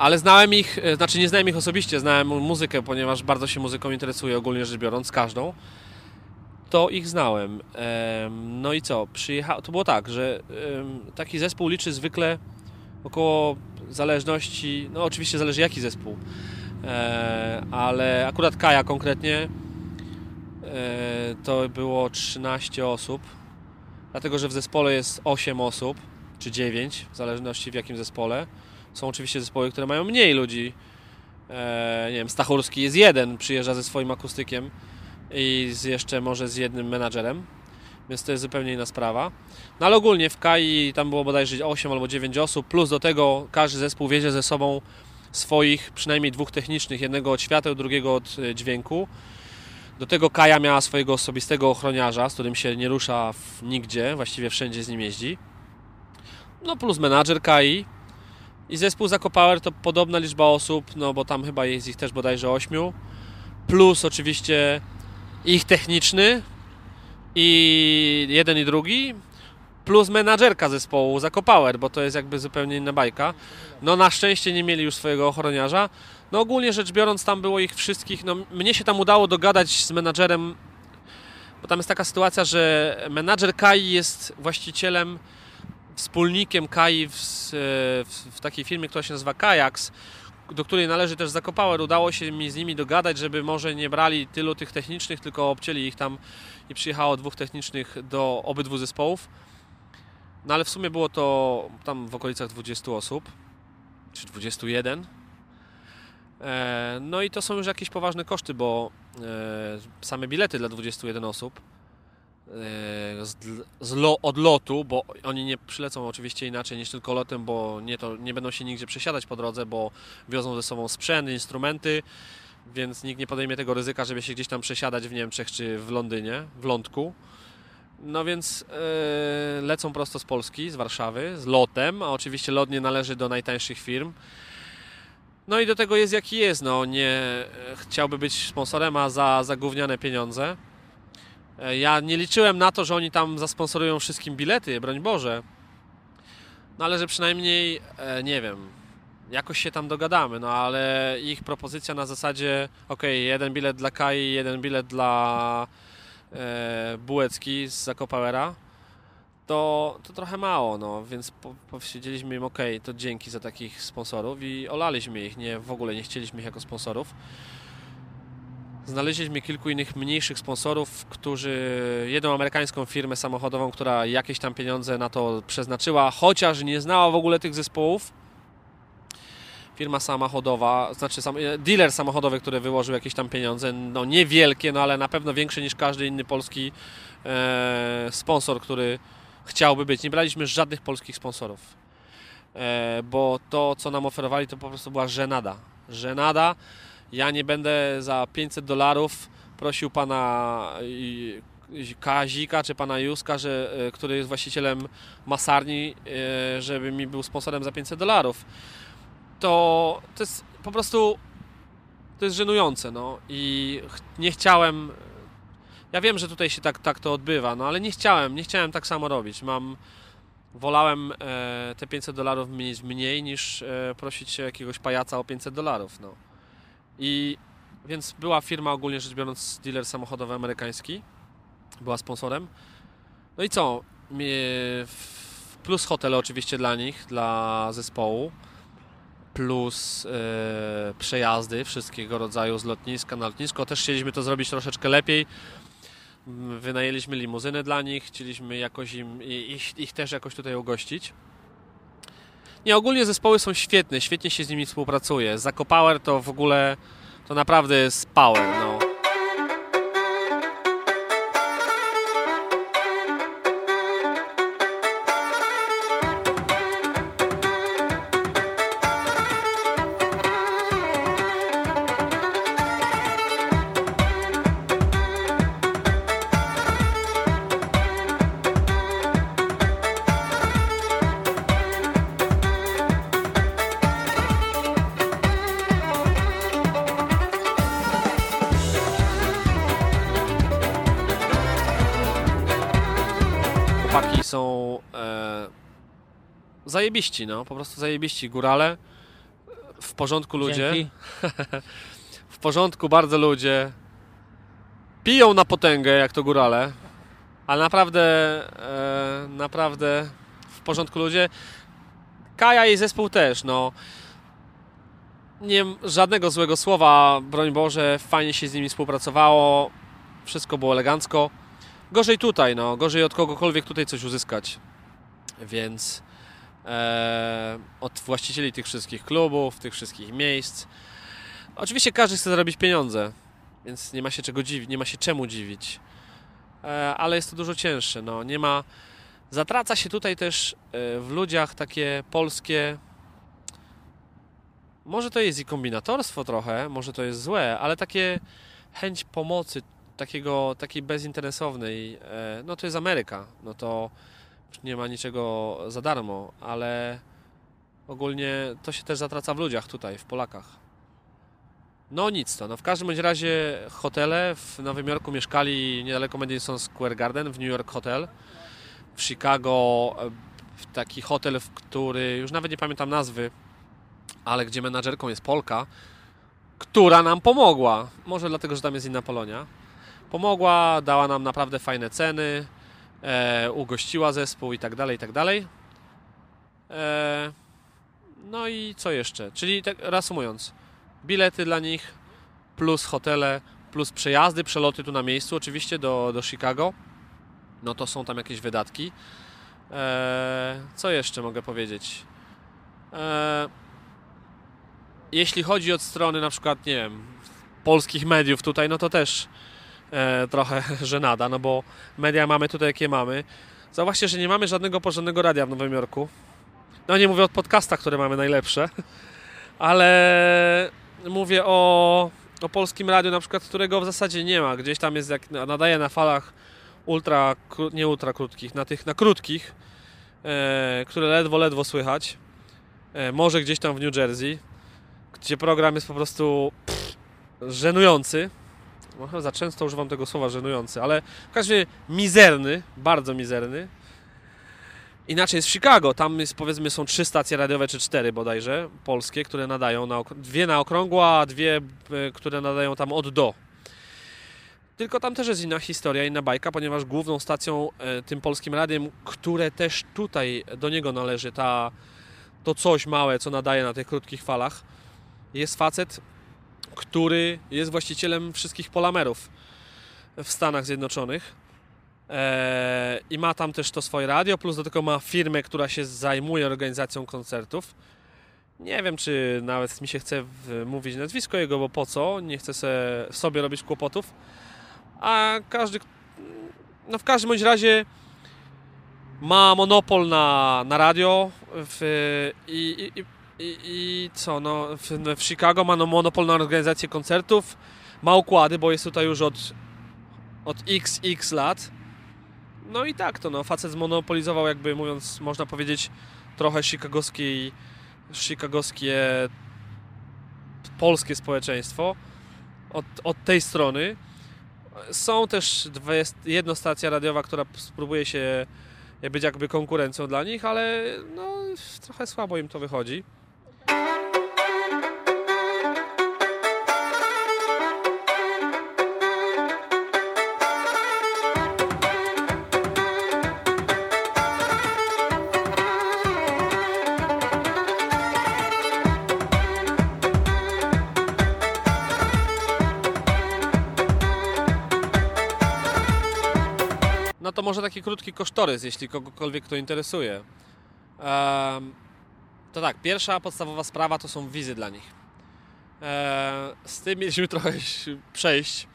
Ale znałem ich, e, znaczy nie znałem ich osobiście, znałem muzykę, ponieważ bardzo się muzyką interesuję, ogólnie rzecz biorąc, każdą to ich znałem. Em, No i co? Przyjecha... To było tak, że taki zespół liczy zwykle około zależności. No, oczywiście zależy jaki zespół, E, ale akurat Kaja konkretnie e, to było 13 osób, dlatego że w zespole jest 8 osób czy 9, w zależności w jakim zespole. Są oczywiście zespoły, które mają mniej ludzi. E, nie wiem, Stachurski jest jeden, przyjeżdża ze swoim akustykiem i z jeszcze może z jednym menadżerem, więc to jest zupełnie inna sprawa. No ale ogólnie w KAI tam było bodajże 8 albo 9 osób, plus do tego każdy zespół wiezie ze sobą swoich przynajmniej dwóch technicznych, jednego od świateł, drugiego od e, dźwięku. Do tego Kaja miała swojego osobistego ochroniarza, z którym się nie rusza w nigdzie, właściwie wszędzie z nim jeździ. No plus menadżer Kai. I zespół Zakopower to podobna liczba osób, no bo tam chyba jest ich też bodajże 8. Plus oczywiście ich techniczny i jeden i drugi, plus menadżerka zespołu Zakopower, bo to jest jakby zupełnie inna bajka. No na szczęście nie mieli już swojego ochroniarza. No ogólnie rzecz biorąc tam było ich wszystkich, no mnie się tam udało dogadać z menadżerem, bo tam jest taka sytuacja, że menadżer Kai jest właścicielem, wspólnikiem Kai w, w, w takiej firmie, która się nazywa Kajaks, do której należy też Zakopower, udało się mi z nimi dogadać, żeby może nie brali tylu tych technicznych, tylko obcięli ich tam i przyjechało dwóch technicznych do obydwu zespołów. No ale w sumie było to tam w okolicach 20 osób, czy 21. E, No i to są już jakieś poważne koszty, bo e, same bilety dla 21 osób z, z lo, od lotu, bo oni nie przylecą oczywiście inaczej niż tylko lotem, bo nie, to, nie będą się nigdzie przesiadać po drodze, bo wiozą ze sobą sprzęt, instrumenty, więc nikt nie podejmie tego ryzyka, żeby się gdzieś tam przesiadać w Niemczech czy w Londynie, w lądku. No więc e, lecą prosto z Polski, z Warszawy, z lotem, a oczywiście lot nie należy do najtańszych firm. No i do tego jest jaki jest, no nie e, chciałby być sponsorem, a za, za gówniane pieniądze. E, Ja nie liczyłem na to, że oni tam zasponsorują wszystkim bilety, broń Boże. No ale że przynajmniej, e, nie wiem, jakoś się tam dogadamy, no ale ich propozycja na zasadzie, ok, jeden bilet dla Kai, jeden bilet dla e, Bułecki z Zakopałera, to, to trochę mało, no, więc po, powiedzieliśmy im, ok, to dzięki za takich sponsorów i olaliśmy ich, nie, w ogóle nie chcieliśmy ich jako sponsorów. Znaleźliśmy kilku innych mniejszych sponsorów, którzy jedną amerykańską firmę samochodową, która jakieś tam pieniądze na to przeznaczyła, chociaż nie znała w ogóle tych zespołów. Firma samochodowa, znaczy sam, e, dealer samochodowy, który wyłożył jakieś tam pieniądze, no niewielkie, no ale na pewno większe niż każdy inny polski e, sponsor, który chciałby być. Nie braliśmy żadnych polskich sponsorów, e, bo to, co nam oferowali, to po prostu była żenada. Żenada. Ja nie będę za 500 dolarów prosił pana Kazika czy pana Juska, że, e, który jest właścicielem masarni, e, żeby mi był sponsorem za 500 dolarów. To, to jest po prostu to jest żenujące, no i nie chciałem ja wiem, że tutaj się tak, tak to odbywa, no ale nie chciałem, nie chciałem tak samo robić. Mam wolałem e, te 500 dolarów mieć mniej niż e, prosić jakiegoś pajaca o 500 dolarów, no. I więc była firma ogólnie rzecz biorąc dealer samochodowy amerykański, była sponsorem. No i co? Plus hotele oczywiście dla nich, dla zespołu. Plus e, przejazdy wszystkiego rodzaju z lotniska na lotnisko. Też chcieliśmy to zrobić troszeczkę lepiej. Wynajęliśmy limuzynę dla nich, chcieliśmy jakoś im, ich, ich też jakoś tutaj ugościć. Nie, ogólnie zespoły są świetne, świetnie się z nimi współpracuje. Zako Power to w ogóle, to naprawdę jest power, no. Zajebiści, no, po prostu zajebiści. Górale, w porządku ludzie. W porządku bardzo ludzie. Piją na potęgę, jak to górale. Ale naprawdę, e, naprawdę w porządku ludzie. Kaja i zespół też, no. Nie żadnego złego słowa, broń Boże, fajnie się z nimi współpracowało. Wszystko było elegancko. Gorzej tutaj, no. Gorzej od kogokolwiek tutaj coś uzyskać. Więc od właścicieli tych wszystkich klubów, tych wszystkich miejsc. Oczywiście każdy chce zarobić pieniądze, więc nie ma się czego dziwić, nie ma się czemu dziwić. E, ale jest to dużo cięższe, no. Nie ma... Zatraca się tutaj też e, w ludziach takie polskie... Może to jest i kombinatorstwo trochę, może to jest złe, ale takie chęć pomocy, takiego, takiej bezinteresownej, e, no to jest Ameryka, no to nie ma niczego za darmo, ale ogólnie to się też zatraca w ludziach tutaj, w Polakach. No nic to, no w każdym bądź razie hotele w Nowym Jorku mieszkali niedaleko Madison Square Garden, w New York Hotel, w Chicago e, taki hotel, w który, już nawet nie pamiętam nazwy, ale gdzie menadżerką jest Polka, która nam pomogła. Może dlatego, że tam jest inna Polonia. Pomogła, dała nam naprawdę fajne ceny, e, ugościła zespół i tak dalej, i tak dalej. E, no i co jeszcze? Czyli tak reasumując, bilety dla nich, plus hotele, plus przejazdy, przeloty tu na miejscu oczywiście do, do Chicago. No to są tam jakieś wydatki. E, co jeszcze mogę powiedzieć? E, jeśli chodzi od strony na przykład, nie wiem, polskich mediów tutaj, no to też e, trochę żenada, no bo media mamy tutaj jakie mamy. Zauważcie, że nie mamy żadnego porządnego radia w Nowym Jorku. No nie mówię o podcastach, które mamy najlepsze, ale mówię o, o polskim radiu na przykład, którego w zasadzie nie ma. Gdzieś tam jest, jak nadaje na falach ultra, nie ultra krótkich, na tych, na krótkich, e, które ledwo, ledwo słychać. E, może gdzieś tam w New Jersey, gdzie program jest po prostu pff, żenujący. Może za często używam tego słowa żenujący, ale w każdym razie mizerny, bardzo mizerny. Inaczej jest w Chicago, tam jest powiedzmy są trzy stacje radiowe, czy cztery bodajże, polskie, które nadają, na, dwie na okrągło, a dwie, e, które nadają tam od do. Tylko tam też jest inna historia, inna bajka, ponieważ główną stacją, e, tym polskim radiem, które też tutaj do niego należy, ta, to coś małe, co nadaje na tych krótkich falach, jest facet, który jest właścicielem wszystkich polamerów w Stanach Zjednoczonych. Eee, I ma tam też to swoje radio, plus do tego ma firmę, która się zajmuje organizacją koncertów. Nie wiem, czy nawet mi się chce mówić nazwisko jego, bo po co? Nie chcę sobie robić kłopotów. A każdy, no w każdym bądź razie ma monopol na, na radio w, i, i, i, i co, no w, w Chicago ma no monopol na organizację koncertów, ma układy, bo jest tutaj już od, od XX lat. No i tak to, no facet zmonopolizował jakby mówiąc, można powiedzieć trochę chicagowskiej, chicagowskie polskie społeczeństwo od, od tej strony. Są też dwie, jedna stacja radiowa, która spróbuje się być jakby konkurencją dla nich, ale no, trochę słabo im to wychodzi. Może taki krótki kosztorys, jeśli kogokolwiek to interesuje. To tak, pierwsza podstawowa sprawa to są wizy dla nich. E, z tym mieliśmy trochę przejść,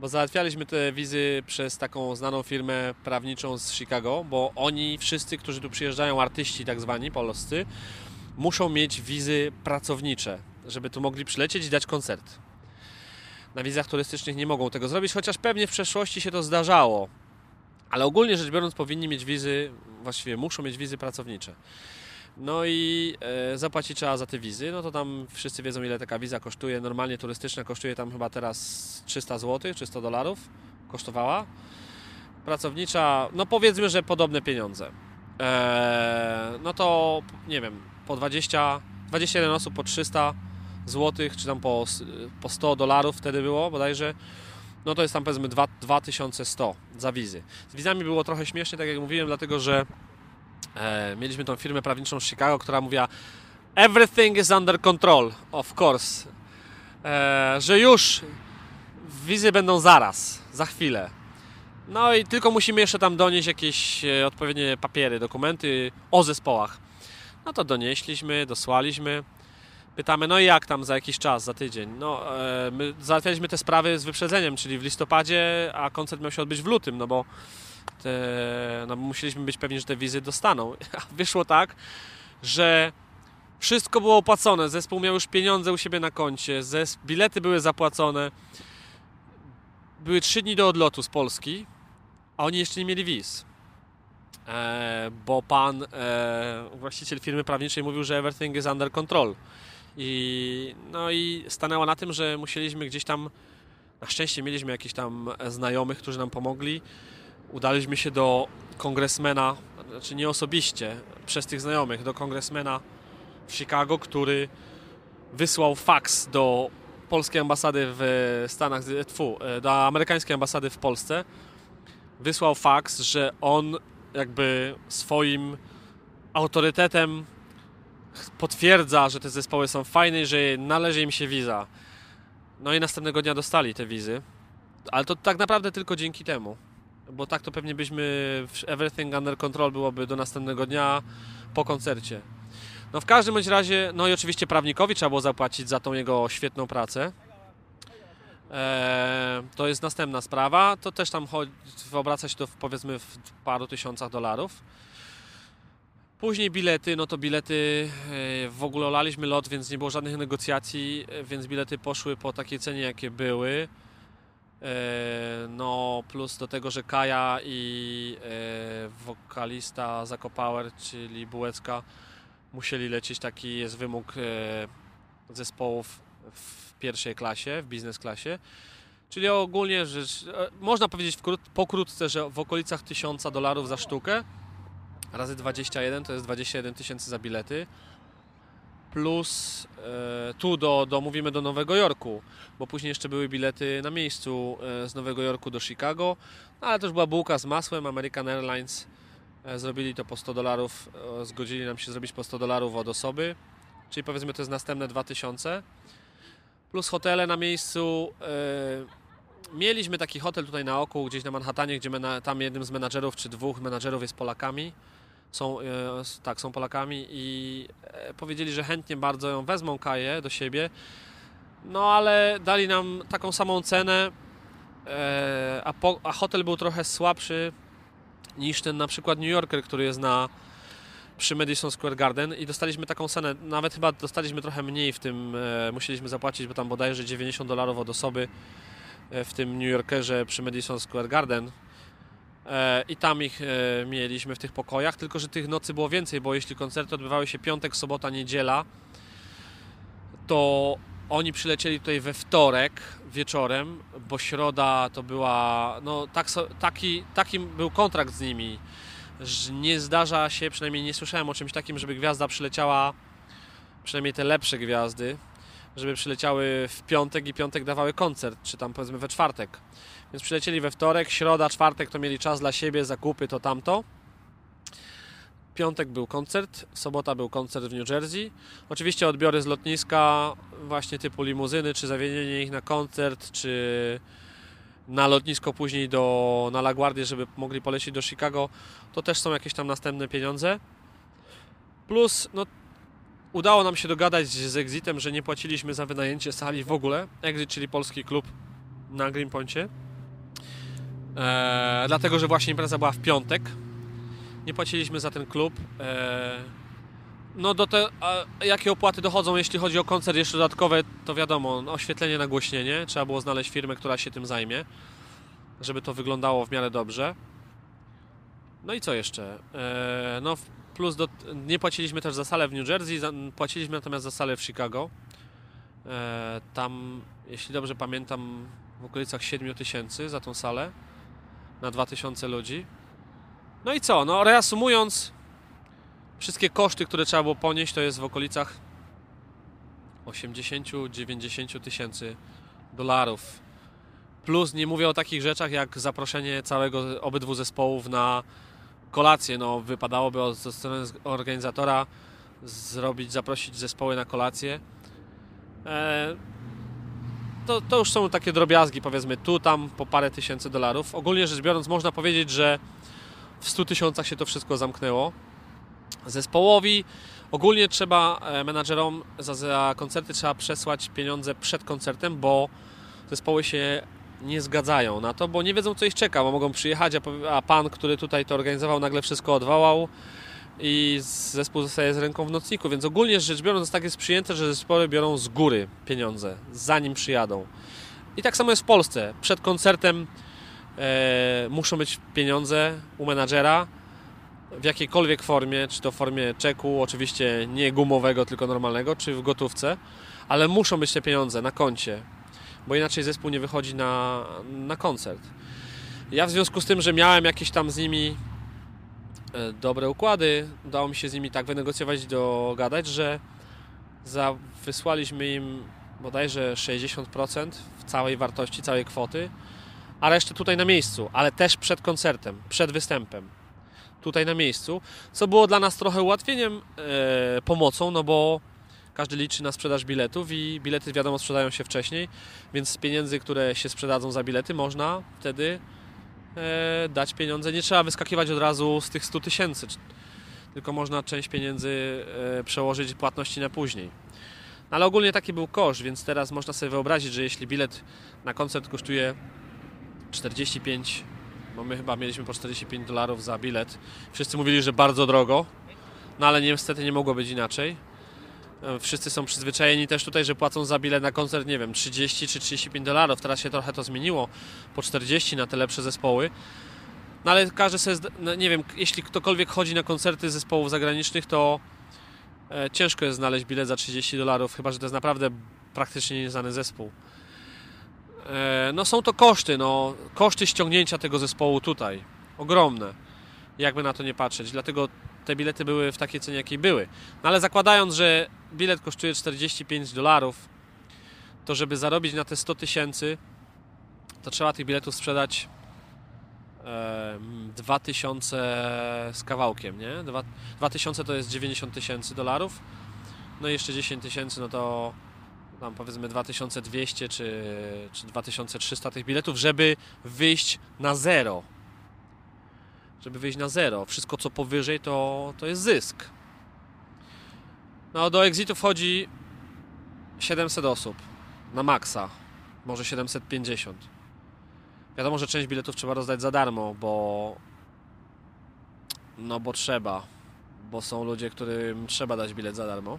bo załatwialiśmy te wizy przez taką znaną firmę prawniczą z Chicago, bo oni wszyscy, którzy tu przyjeżdżają, artyści tak zwani, polscy, muszą mieć wizy pracownicze, żeby tu mogli przylecieć i dać koncert. Na wizach turystycznych nie mogą tego zrobić, chociaż pewnie w przeszłości się to zdarzało. Ale ogólnie rzecz biorąc powinni mieć wizy, właściwie muszą mieć wizy pracownicze. No i e, zapłacić trzeba za te wizy, no to tam wszyscy wiedzą ile taka wiza kosztuje. Normalnie turystyczna kosztuje tam chyba teraz 300 zł, 300 dolarów kosztowała. Pracownicza, no powiedzmy, że podobne pieniądze. E, no to nie wiem, po 20, 21 osób po 300 zł, czy tam po, po 100 dolarów wtedy było bodajże. No to jest tam powiedzmy 2, 2100 za wizy. Z wizami było trochę śmiesznie, tak jak mówiłem, dlatego że e, mieliśmy tą firmę prawniczą z Chicago, która mówiła Everything is under control, of course. E, że już wizy będą zaraz, za chwilę. No i tylko musimy jeszcze tam donieść jakieś e, odpowiednie papiery, dokumenty o zespołach. No to donieśliśmy, dosłaliśmy. Pytamy, no i jak tam za jakiś czas, za tydzień? No, e, my załatwialiśmy te sprawy z wyprzedzeniem, czyli w listopadzie, a koncert miał się odbyć w lutym, no bo te, no, musieliśmy być pewni, że te wizy dostaną. A wyszło tak, że wszystko było opłacone, zespół miał już pieniądze u siebie na koncie, zes- bilety były zapłacone. Były trzy dni do odlotu z Polski, a oni jeszcze nie mieli wiz. E, bo pan, e, właściciel firmy prawniczej mówił, że everything is under control. I, no i stanęło na tym, że musieliśmy gdzieś tam, na szczęście mieliśmy jakichś tam znajomych, którzy nam pomogli. Udaliśmy się do kongresmena, znaczy nie osobiście, przez tych znajomych, do kongresmena w Chicago, który wysłał faks do polskiej ambasady w Stanach, tfu, do amerykańskiej ambasady w Polsce. Wysłał faks, że on jakby swoim autorytetem potwierdza, że te zespoły są fajne że należy im się wiza. No i następnego dnia dostali te wizy. Ale to tak naprawdę tylko dzięki temu. Bo tak to pewnie byśmy Everything Under Control byłoby do następnego dnia po koncercie. No w każdym bądź razie, no i oczywiście prawnikowi trzeba było zapłacić za tą jego świetną pracę. Eee, to jest następna sprawa. To też tam chodzi, obraca się to w, powiedzmy w paru tysiącach dolarów. Później bilety, no to bilety e, w ogóle olaliśmy lot, więc nie było żadnych negocjacji, e, więc bilety poszły po takiej cenie, jakie były. E, No, plus do tego, że Kaja i wokalista Zako Power, czyli Bułecka, musieli lecieć. Taki jest wymóg zespołów w pierwszej klasie, w biznes klasie. Czyli ogólnie rzecz, można powiedzieć pokrótce, że w okolicach 1000 dolarów za sztukę razy 21 to jest 21 tysięcy za bilety. Plus e, tu do, do, mówimy do Nowego Jorku, bo później jeszcze były bilety na miejscu e, z Nowego Jorku do Chicago, no, ale też była bułka z masłem. American Airlines e, zrobili to po 100 dolarów, zgodzili nam się zrobić po 100 dolarów od osoby, czyli powiedzmy to jest następne 2000. Plus hotele na miejscu. Mieliśmy taki hotel tutaj na oku, gdzieś na Manhattanie, gdzie tam jednym z menadżerów czy dwóch menadżerów jest Polakami są, e, tak, są Polakami i e, powiedzieli, że chętnie bardzo ją wezmą Kaję do siebie. No ale dali nam taką samą cenę, e, a, po, a hotel był trochę słabszy niż ten na przykład New Yorker, który jest na przy Madison Square Garden i dostaliśmy taką cenę, nawet chyba dostaliśmy trochę mniej w tym, e, musieliśmy zapłacić, bo tam bodajże 90 dolarów od osoby w tym New Yorkerze przy Madison Square Garden. E, I tam ich e, mieliśmy w tych pokojach, tylko że tych nocy było więcej, bo jeśli koncerty odbywały się piątek, sobota, niedziela, to oni przylecieli tutaj we wtorek wieczorem, bo środa to była, no tak, taki, taki był kontrakt z nimi, że nie zdarza się, przynajmniej nie słyszałem o czymś takim, żeby gwiazda przyleciała, przynajmniej te lepsze gwiazdy, żeby przyleciały w piątek i piątek dawały koncert, czy tam powiedzmy we czwartek. Więc przylecieli we wtorek, środa, czwartek to mieli czas dla siebie, zakupy, to tamto. Piątek był koncert, sobota był koncert w New Jersey. Oczywiście odbiory z lotniska, właśnie typu limuzyny, czy zawiezienie ich na koncert, czy na lotnisko później do, na LaGuardię, żeby mogli polecieć do Chicago, to też są jakieś tam następne pieniądze. Plus, no udało nam się dogadać z Exitem, że nie płaciliśmy za wynajęcie sali w ogóle. Exit, czyli polski klub na Greenpointie. E, dlatego, że właśnie impreza była w piątek. Nie płaciliśmy za ten klub. E, no do te, jakie opłaty dochodzą, jeśli chodzi o koncert jeszcze dodatkowe, to wiadomo, no, oświetlenie, nagłośnienie. Trzeba było znaleźć firmę, która się tym zajmie, żeby to wyglądało w miarę dobrze. No i co jeszcze? E, no plus do, nie płaciliśmy też za salę w New Jersey, za, płaciliśmy natomiast za salę w Chicago. E, tam, jeśli dobrze pamiętam, w okolicach 7 tysięcy za tą salę na 2000 ludzi. No i co? No reasumując, wszystkie koszty, które trzeba było ponieść, to jest w okolicach 80-90 tysięcy dolarów. Plus nie mówię o takich rzeczach jak zaproszenie całego obydwu zespołów na kolację. No, wypadałoby od- ze strony organizatora zrobić, zaprosić zespoły na kolację. E, to, to już są takie drobiazgi, powiedzmy tu, tam po parę tysięcy dolarów. Ogólnie rzecz biorąc, można powiedzieć, że w 100 tysiącach się to wszystko zamknęło. Zespołowi ogólnie trzeba e, menadżerom za, za koncerty trzeba przesłać pieniądze przed koncertem, bo zespoły się nie zgadzają na to, bo nie wiedzą co ich czeka, bo mogą przyjechać, a, pan, który tutaj to organizował, nagle wszystko odwołał i zespół zostaje z ręką w nocniku, więc ogólnie rzecz biorąc tak jest przyjęte, że zespoły biorą z góry pieniądze, zanim przyjadą. I tak samo jest w Polsce. Przed koncertem e, muszą być pieniądze u menadżera w jakiejkolwiek formie, czy to w formie czeku, oczywiście nie gumowego, tylko normalnego, czy w gotówce, ale muszą być te pieniądze na koncie, bo inaczej zespół nie wychodzi na, na koncert. Ja w związku z tym, że miałem jakieś tam z nimi dobre układy, udało mi się z nimi tak wynegocjować, dogadać, że za, wysłaliśmy im bodajże 60% w całej wartości, całej kwoty, a resztę tutaj na miejscu, ale też przed koncertem, przed występem. Tutaj na miejscu, co było dla nas trochę ułatwieniem, e, pomocą, no bo każdy liczy na sprzedaż biletów i bilety wiadomo sprzedają się wcześniej, więc z pieniędzy, które się sprzedadzą za bilety, można wtedy e, dać pieniądze. Nie trzeba wyskakiwać od razu z tych 100 tysięcy, tylko można część pieniędzy e, przełożyć płatności na później. No, ale ogólnie taki był koszt, więc teraz można sobie wyobrazić, że jeśli bilet na koncert kosztuje 45, bo my chyba mieliśmy po 45 dolarów za bilet. Wszyscy mówili, że bardzo drogo, no ale niestety nie mogło być inaczej. E, Wszyscy są przyzwyczajeni też tutaj, że płacą za bilet na koncert, nie wiem, 30 czy 35 dolarów. Teraz się trochę to zmieniło, po 40 na te lepsze zespoły. No ale każdy sobie, no, nie wiem, jeśli ktokolwiek chodzi na koncerty zespołów zagranicznych, to e, ciężko jest znaleźć bilet za 30 dolarów, chyba że to jest naprawdę praktycznie nieznany zespół. E, no są to koszty, no koszty ściągnięcia tego zespołu tutaj, ogromne, jakby na to nie patrzeć, dlatego te bilety były w takiej cenie, jakiej były. No ale zakładając, że bilet kosztuje 45 dolarów, to żeby zarobić na te 100 tysięcy, to trzeba tych biletów sprzedać e, 2000 z kawałkiem, nie? Dwa- 2000 to jest 90 tysięcy dolarów, no i jeszcze 10 tysięcy, no to tam powiedzmy 2200 czy, czy 2300 tych biletów, żeby wyjść na zero. Żeby wyjść na zero. Wszystko co powyżej to, to jest zysk. No do exitu wchodzi 700 osób na maksa, może 750. Wiadomo, że część biletów trzeba rozdać za darmo, bo no bo trzeba, bo są ludzie, którym trzeba dać bilet za darmo.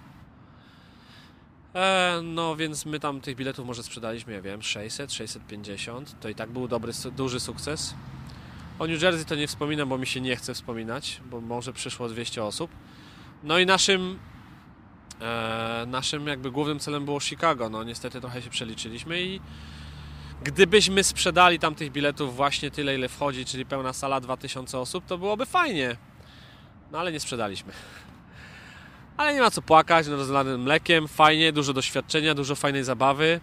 E, no więc my tam tych biletów może sprzedaliśmy, ja wiem, 600, 650. To i tak był dobry, duży sukces. O New Jersey to nie wspominam, bo mi się nie chce wspominać, bo może przyszło 200 osób. No i naszym e, naszym jakby głównym celem było Chicago. No niestety trochę się przeliczyliśmy i gdybyśmy sprzedali tam tych biletów właśnie tyle, ile wchodzi, czyli pełna sala 2000 osób, to byłoby fajnie. No ale nie sprzedaliśmy. Ale nie ma co płakać, no rozlanym mlekiem, fajnie, dużo doświadczenia, dużo fajnej zabawy,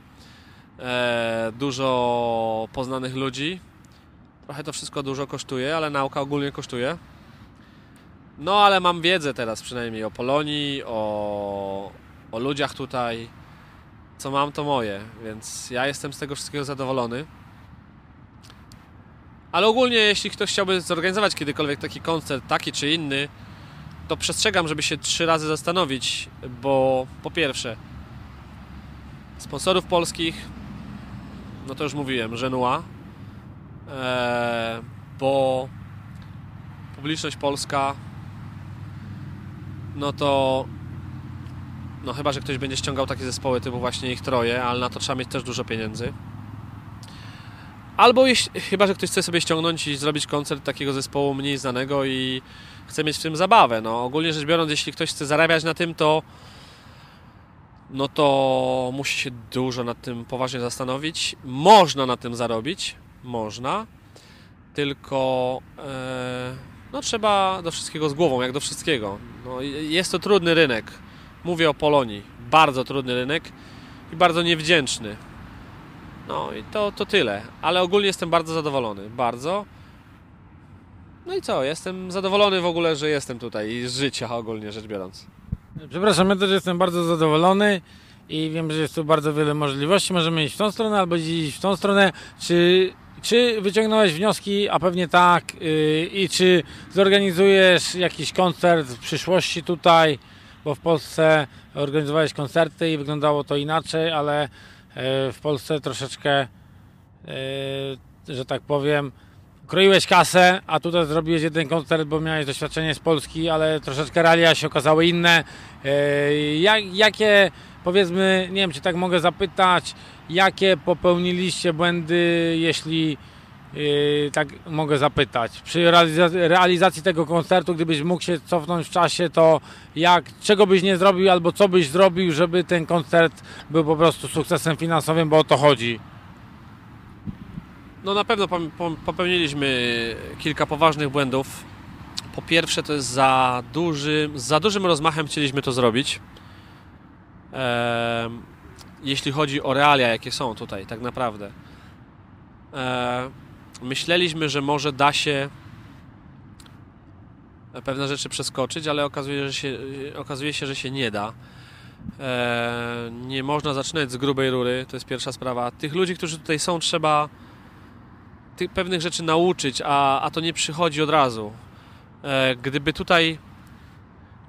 e, dużo poznanych ludzi. Trochę to wszystko dużo kosztuje, ale nauka ogólnie kosztuje. No ale mam wiedzę teraz przynajmniej o Polonii, o, o ludziach tutaj. Co mam to moje, więc ja jestem z tego wszystkiego zadowolony. Ale ogólnie jeśli ktoś chciałby zorganizować kiedykolwiek taki koncert, taki czy inny, to przestrzegam, żeby się trzy razy zastanowić, bo po pierwsze, sponsorów polskich, no to już mówiłem, Genua, bo publiczność polska, no to no chyba, że ktoś będzie ściągał takie zespoły typu właśnie ich troje, ale na to trzeba mieć też dużo pieniędzy. Albo jeśli, chyba, że ktoś chce sobie ściągnąć i zrobić koncert takiego zespołu mniej znanego i chce mieć w tym zabawę. No, ogólnie rzecz biorąc, jeśli ktoś chce zarabiać na tym, to no to musi się dużo nad tym poważnie zastanowić. Można na tym zarobić, można, tylko e, no trzeba do wszystkiego z głową, jak do wszystkiego. No, jest to trudny rynek. Mówię o Polonii. Bardzo trudny rynek i bardzo niewdzięczny. No i to, to tyle. Ale ogólnie jestem bardzo zadowolony. Bardzo. No i co? Jestem zadowolony w ogóle, że jestem tutaj i z życia ogólnie rzecz biorąc. Przepraszam, ja też jestem bardzo zadowolony i wiem, że jest tu bardzo wiele możliwości. Możemy iść w tą stronę albo iść w tą stronę. Czy, czy wyciągnąłeś wnioski, a pewnie tak, yy, i czy zorganizujesz jakiś koncert w przyszłości tutaj, bo w Polsce organizowałeś koncerty i wyglądało to inaczej, ale yy, w Polsce troszeczkę, yy, że tak powiem, kroiłeś kasę, a tutaj zrobiłeś jeden koncert, bo miałeś doświadczenie z Polski, ale troszeczkę realia się okazały inne. E, Jak, jakie, powiedzmy, nie wiem, czy tak mogę zapytać, jakie popełniliście błędy, jeśli e, tak mogę zapytać, przy realiza- realizacji tego koncertu, gdybyś mógł się cofnąć w czasie, to jak, czego byś nie zrobił, albo co byś zrobił, żeby ten koncert był po prostu sukcesem finansowym, bo o to chodzi. No na pewno popełniliśmy kilka poważnych błędów. Po pierwsze, to jest za dużym, za dużym rozmachem chcieliśmy to zrobić. Em, jeśli chodzi o realia, jakie są tutaj, tak naprawdę. E, myśleliśmy, że może da się pewne rzeczy przeskoczyć, ale okazuje, że się, okazuje się, że się nie da. E, nie można zaczynać z grubej rury, to jest pierwsza sprawa. Tych ludzi, którzy tutaj są, trzeba tych pewnych rzeczy nauczyć, a, a to nie przychodzi od razu. E, gdyby tutaj,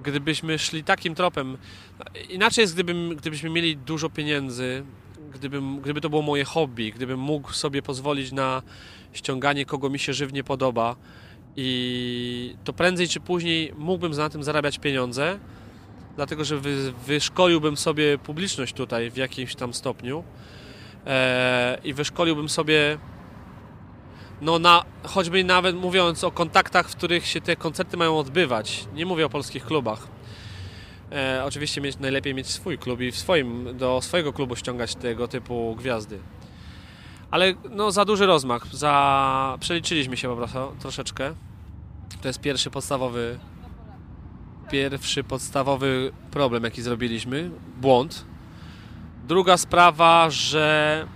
gdybyśmy szli takim tropem, inaczej jest, gdybym, gdybyśmy mieli dużo pieniędzy, gdybym, gdyby to było moje hobby, gdybym mógł sobie pozwolić na ściąganie kogo mi się żywnie podoba i to prędzej czy później mógłbym na tym zarabiać pieniądze, dlatego że wy, wyszkoliłbym sobie publiczność tutaj w jakimś tam stopniu e, i wyszkoliłbym sobie no na, choćby nawet mówiąc o kontaktach, w których się te koncerty mają odbywać. Nie mówię o polskich klubach. E, oczywiście mieć, najlepiej mieć swój klub i w swoim, do swojego klubu ściągać tego typu gwiazdy. Ale no za duży rozmach, za... przeliczyliśmy się po prostu troszeczkę. To jest pierwszy podstawowy pierwszy podstawowy problem, jaki zrobiliśmy, błąd. Druga sprawa, że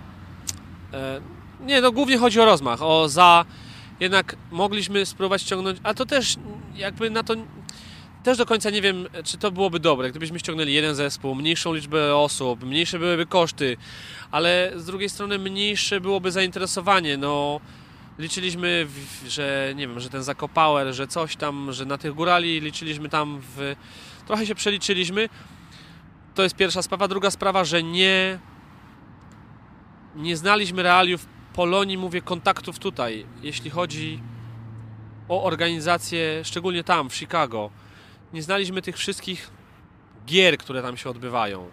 e, nie, no głównie chodzi o rozmach, o za... Jednak mogliśmy spróbować ściągnąć, a to też jakby na to... Też do końca nie wiem, czy to byłoby dobre, gdybyśmy ściągnęli jeden zespół, mniejszą liczbę osób, mniejsze byłyby koszty, ale z drugiej strony mniejsze byłoby zainteresowanie, no... Liczyliśmy, że nie wiem, że ten Zakopower, że coś tam, że na tych górali liczyliśmy tam w... Trochę się przeliczyliśmy. To jest pierwsza sprawa. Druga sprawa, że nie... Nie znaliśmy realiów Polonii, mówię, kontaktów tutaj, jeśli chodzi o organizację, szczególnie tam, w Chicago. Nie znaliśmy tych wszystkich gier, które tam się odbywają.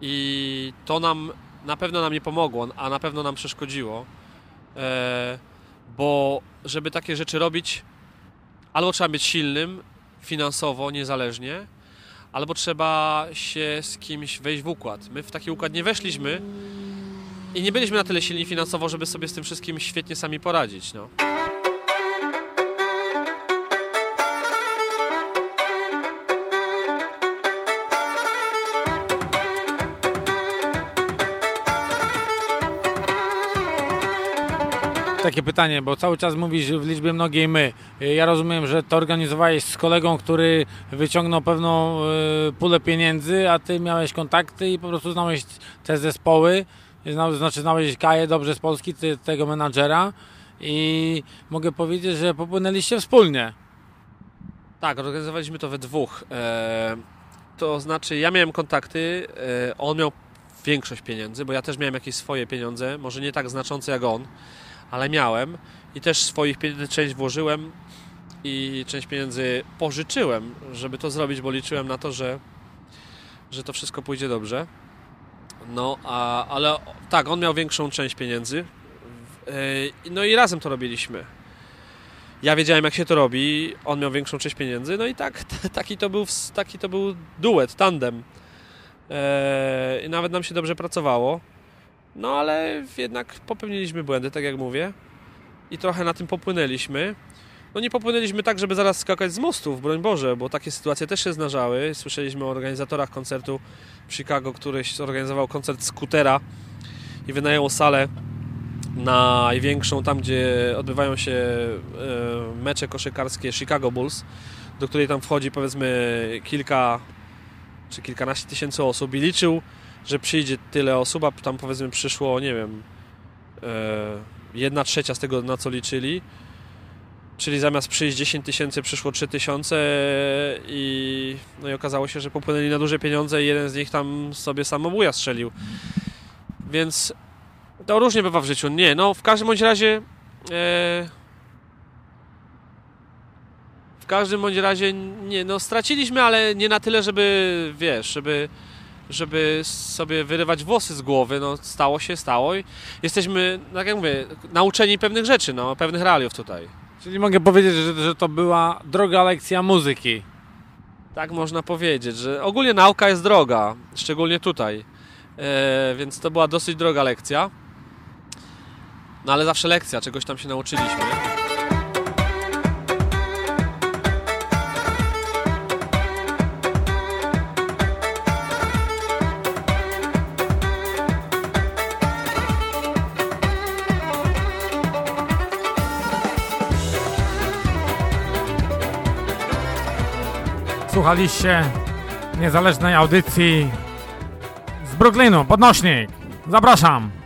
I to nam na pewno nam nie pomogło, a na pewno nam przeszkodziło. E, bo żeby takie rzeczy robić, albo trzeba być silnym finansowo, niezależnie, albo trzeba się z kimś wejść w układ. My w taki układ nie weszliśmy, i nie byliśmy na tyle silni finansowo, żeby sobie z tym wszystkim świetnie sami poradzić. No. Takie pytanie, bo cały czas mówisz w liczbie mnogiej my. Ja rozumiem, że to organizowałeś z kolegą, który wyciągnął pewną y, pulę pieniędzy, a ty miałeś kontakty i po prostu znałeś te zespoły. Znaczy znałeś Kaję dobrze z Polski, ty, tego menadżera i mogę powiedzieć, że popłynęliście wspólnie. Tak, organizowaliśmy to we dwóch. E, to znaczy, ja miałem kontakty, e, on miał większość pieniędzy, bo ja też miałem jakieś swoje pieniądze, może nie tak znaczące jak on, ale miałem i też swoich pieniędzy część włożyłem i część pieniędzy pożyczyłem, żeby to zrobić, bo liczyłem na to, że, że to wszystko pójdzie dobrze. No, a, ale tak, on miał większą część pieniędzy. E, No i razem to robiliśmy. Ja wiedziałem, jak się to robi, on miał większą część pieniędzy, no i tak, taki to był, taki to był duet, tandem. E, I nawet nam się dobrze pracowało. No ale jednak popełniliśmy błędy, tak jak mówię. I trochę na tym popłynęliśmy. No nie popłynęliśmy tak, żeby zaraz skakać z mostów, broń Boże, bo takie sytuacje też się zdarzały. Słyszeliśmy o organizatorach koncertu w Chicago, który zorganizował koncert skutera i wynajął salę największą, tam gdzie odbywają się e, mecze koszykarskie Chicago Bulls, do której tam wchodzi powiedzmy kilka czy kilkanaście tysięcy osób i liczył, że przyjdzie tyle osób, a tam powiedzmy przyszło, nie wiem, e, jedna trzecia z tego, na co liczyli. Czyli zamiast przyjść 10 tysięcy, przyszło 3 tysiące i, no i okazało się, że popłynęli na duże pieniądze i jeden z nich tam sobie samobuja strzelił. Więc to różnie bywa w życiu. Nie, no w każdym bądź razie e, w każdym bądź razie nie, no straciliśmy, ale nie na tyle, żeby wiesz, żeby żeby sobie wyrywać włosy z głowy, no stało się, stało i jesteśmy, tak jak mówię, nauczeni pewnych rzeczy, no, pewnych realiów tutaj. Czyli mogę powiedzieć, że, że to była droga lekcja muzyki. Tak można powiedzieć, że ogólnie nauka jest droga, szczególnie tutaj. E, więc to była dosyć droga lekcja. No ale zawsze lekcja, czegoś tam się nauczyliśmy. Słuchaliście niezależnej audycji z Brooklynu, podnośnik. Zapraszam.